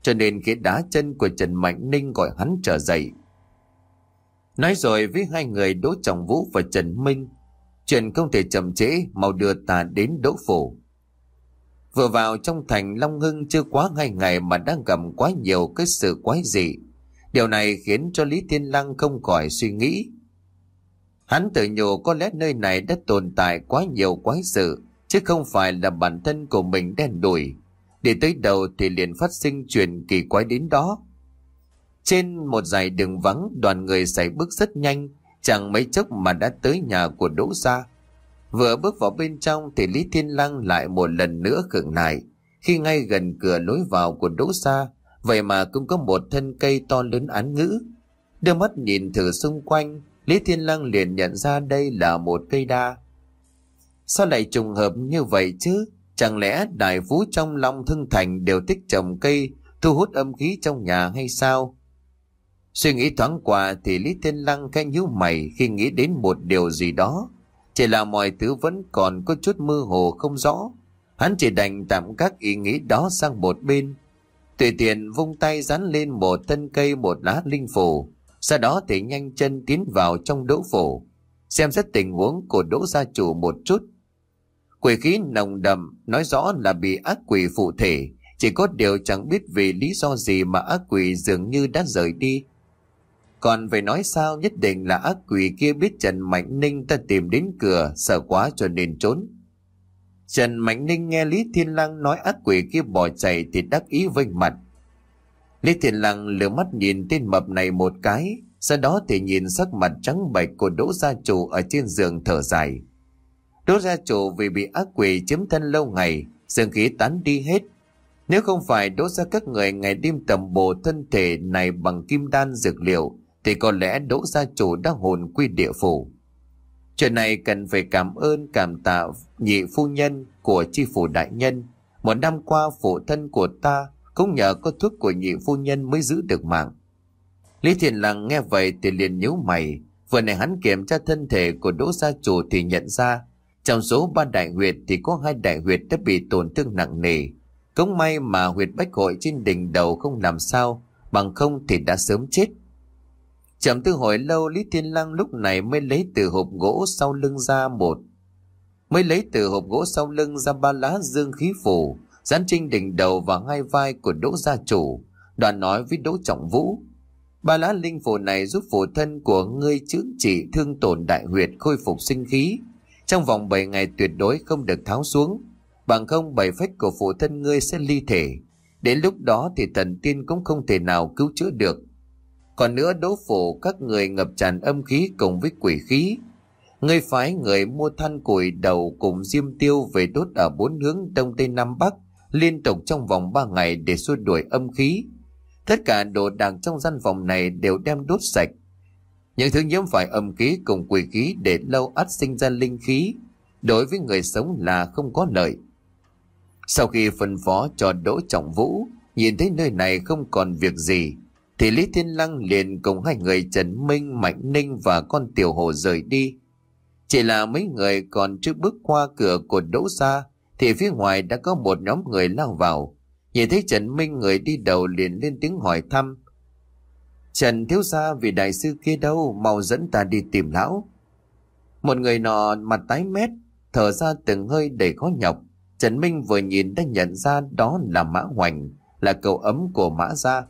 cho nên khi đá chân của Trần Mạnh Ninh gọi hắn trở dậy. Nói rồi với hai người Đỗ Trọng Vũ và Trần Minh, chuyện không thể chậm trễ, mau đưa ta đến Đỗ Phủ. Vừa vào trong thành Long Hưng chưa quá hai ngày mà đang gặp quá nhiều cái sự quái dị. Điều này khiến cho Lý Thiên Lăng không khỏi suy nghĩ. Hắn tự nhủ có lẽ nơi này đã tồn tại quá nhiều quái sự, chứ không phải là bản thân của mình đen đuổi. Để tới đầu thì liền phát sinh chuyện kỳ quái đến đó. Trên một dải đường vắng, đoàn người xảy bước rất nhanh, chẳng mấy chốc mà đã tới nhà của Đỗ Gia. Vừa bước vào bên trong thì Lý Thiên Lăng lại một lần nữa khựng lại, khi ngay gần cửa lối vào của Đỗ Gia, vậy mà cũng có một thân cây to lớn án ngữ. Đưa mắt nhìn thử xung quanh, Lý Thiên Lăng liền nhận ra đây là một cây đa. Sao lại trùng hợp như vậy chứ? Chẳng lẽ đại phú trong Long Thương Thành đều thích trồng cây, thu hút âm khí trong nhà hay sao? Suy nghĩ thoáng qua thì Lý Thiên Lăng cái nhíu mày khi nghĩ đến một điều gì đó. Chỉ là mọi thứ vẫn còn có chút mơ hồ không rõ. Hắn chỉ đành tạm các ý nghĩ đó sang một bên. Tùy tiện vung tay dán lên một thân cây, một lá linh phủ. Sau đó thì nhanh chân tiến vào trong đỗ phủ. Xem xét tình huống của đỗ gia chủ một chút. Quỷ khí nồng đậm, nói rõ là bị ác quỷ phụ thể. Chỉ có điều chẳng biết vì lý do gì mà ác quỷ dường như đã rời đi. Còn phải nói sao nhất định là ác quỷ kia biết Trần Mạnh Ninh ta tìm đến cửa, sợ quá cho nên trốn. Trần Mạnh Ninh nghe Lý Thiên Lăng nói ác quỷ kia bỏ chạy thì đắc ý vênh mặt. Lý Thiên Lăng lửa mắt nhìn tên mập này một cái, sau đó thì nhìn sắc mặt trắng bệch của Đỗ Gia Chủ ở trên giường thở dài. Đỗ Gia Chủ vì bị ác quỷ chiếm thân lâu ngày, dương khí tán đi hết. Nếu không phải đỗ ra các người ngày đêm tầm bổ thân thể này bằng kim đan dược liệu, thì có lẽ Đỗ Gia Chủ đã hồn quy địa phủ. Chuyện này cần phải cảm ơn cảm tạ nhị phu nhân của chi phủ đại nhân. Một năm qua phụ thân của ta cũng nhờ có thuốc của nhị phu nhân mới giữ được mạng. Lý Thiền Lăng nghe vậy thì liền nhíu mày. Vừa này hắn kiểm tra thân thể của Đỗ Gia Chủ thì nhận ra trong số ba đại huyệt thì có hai đại huyệt đã bị tổn thương nặng nề. Cũng may mà huyệt bách hội trên đỉnh đầu không làm sao, bằng không thì đã sớm chết. Chậm tư hồi lâu Lý Thiên Lăng lúc này mới lấy từ hộp gỗ sau lưng ra một. Mới lấy từ hộp gỗ sau lưng ra ba lá dương khí phủ, dán trên đỉnh đầu và hai vai của Đỗ Gia Chủ, đoàn nói với Đỗ Trọng Vũ. Ba lá linh phù này giúp phù thân của ngươi chữa trị thương tổn đại huyệt khôi phục sinh khí. Trong vòng 7 ngày tuyệt đối không được tháo xuống, bằng không bảy phách của phù thân ngươi sẽ ly thể. Đến lúc đó thì thần tiên cũng không thể nào cứu chữa được còn nữa đố phủ các người ngập tràn âm khí cùng với quỷ khí. Ngươi phái người mua than củi đầu cùng diêm tiêu về đốt ở bốn hướng đông tây nam bắc liên tục trong vòng ba ngày để xua đuổi âm khí. Tất cả đồ đạc trong gian phòng này đều đem đốt sạch. Những thứ nhiễm phải âm khí cùng quỷ khí để lâu ắt sinh ra linh khí. Đối với người sống là không có lợi. Sau khi phân phó cho Đỗ Trọng Vũ, nhìn thấy nơi này không còn việc gì, thì Lý Thiên Lăng liền cùng hai người Trần Minh, Mạnh Ninh và con Tiểu Hồ rời đi. Chỉ là mấy người còn chưa bước qua cửa của Đỗ ra, thì phía ngoài đã có một nhóm người lao vào. Nhìn thấy Trần Minh người đi đầu liền lên tiếng hỏi thăm. Trần thiếu gia vì đại sư kia đâu, mau dẫn ta đi tìm lão. Một người nọ mặt tái mét, thở ra từng hơi đầy khó nhọc. Trần Minh vừa nhìn đã nhận ra đó là Mã Hoành, là cậu ấm của Mã Gia.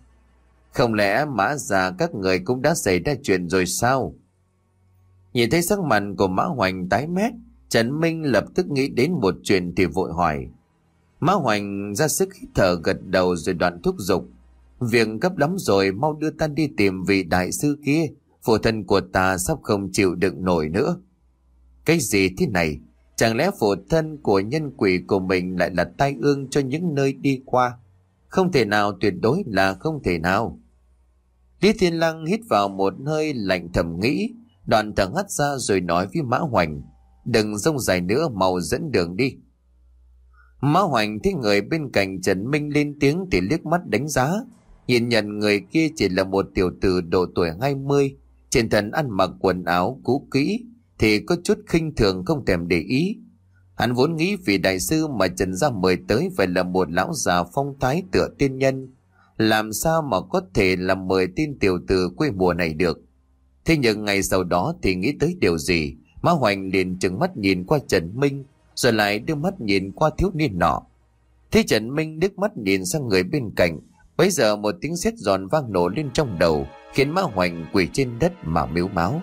Không lẽ Mã già các người cũng đã xảy ra chuyện rồi sao? Nhìn thấy sắc mặt của Mã Hoành tái mét, Trần Minh lập tức nghĩ đến một chuyện thì vội hỏi. Mã Hoành ra sức hít thở gật đầu rồi đoạn thúc giục. Việc gấp lắm rồi mau đưa ta đi tìm vị đại sư kia. Phụ thân của ta sắp không chịu đựng nổi nữa. Cái gì thế này? Chẳng lẽ phụ thân của nhân quỷ của mình lại là tai ương cho những nơi đi qua? Không thể nào tuyệt đối là không thể nào. Lý Thiên Lăng hít vào một hơi lạnh thầm nghĩ, đoạn thở hắt ra rồi nói với Mã Hoành, đừng rông dài nữa mau dẫn đường đi. Mã Hoành thấy người bên cạnh Trần Minh lên tiếng thì liếc mắt đánh giá, nhìn nhận người kia chỉ là một tiểu tử độ tuổi 20, trên thân ăn mặc quần áo cũ kỹ, thì có chút khinh thường không thèm để ý. Hắn vốn nghĩ vì đại sư mà Trần Gia mời tới phải là một lão già phong thái tựa tiên nhân. Làm sao mà có thể làm mời tin tiểu tử quê mùa này được. Thế nhưng ngày sau đó thì nghĩ tới điều gì? Mã Hoành liền trừng mắt nhìn qua Trần Minh, rồi lại đưa mắt nhìn qua thiếu niên nọ. Thế Trần Minh nước mắt nhìn sang người bên cạnh, bây giờ một tiếng sét giòn vang nổ lên trong đầu, khiến Mã Hoành quỳ trên đất mà miếu máu.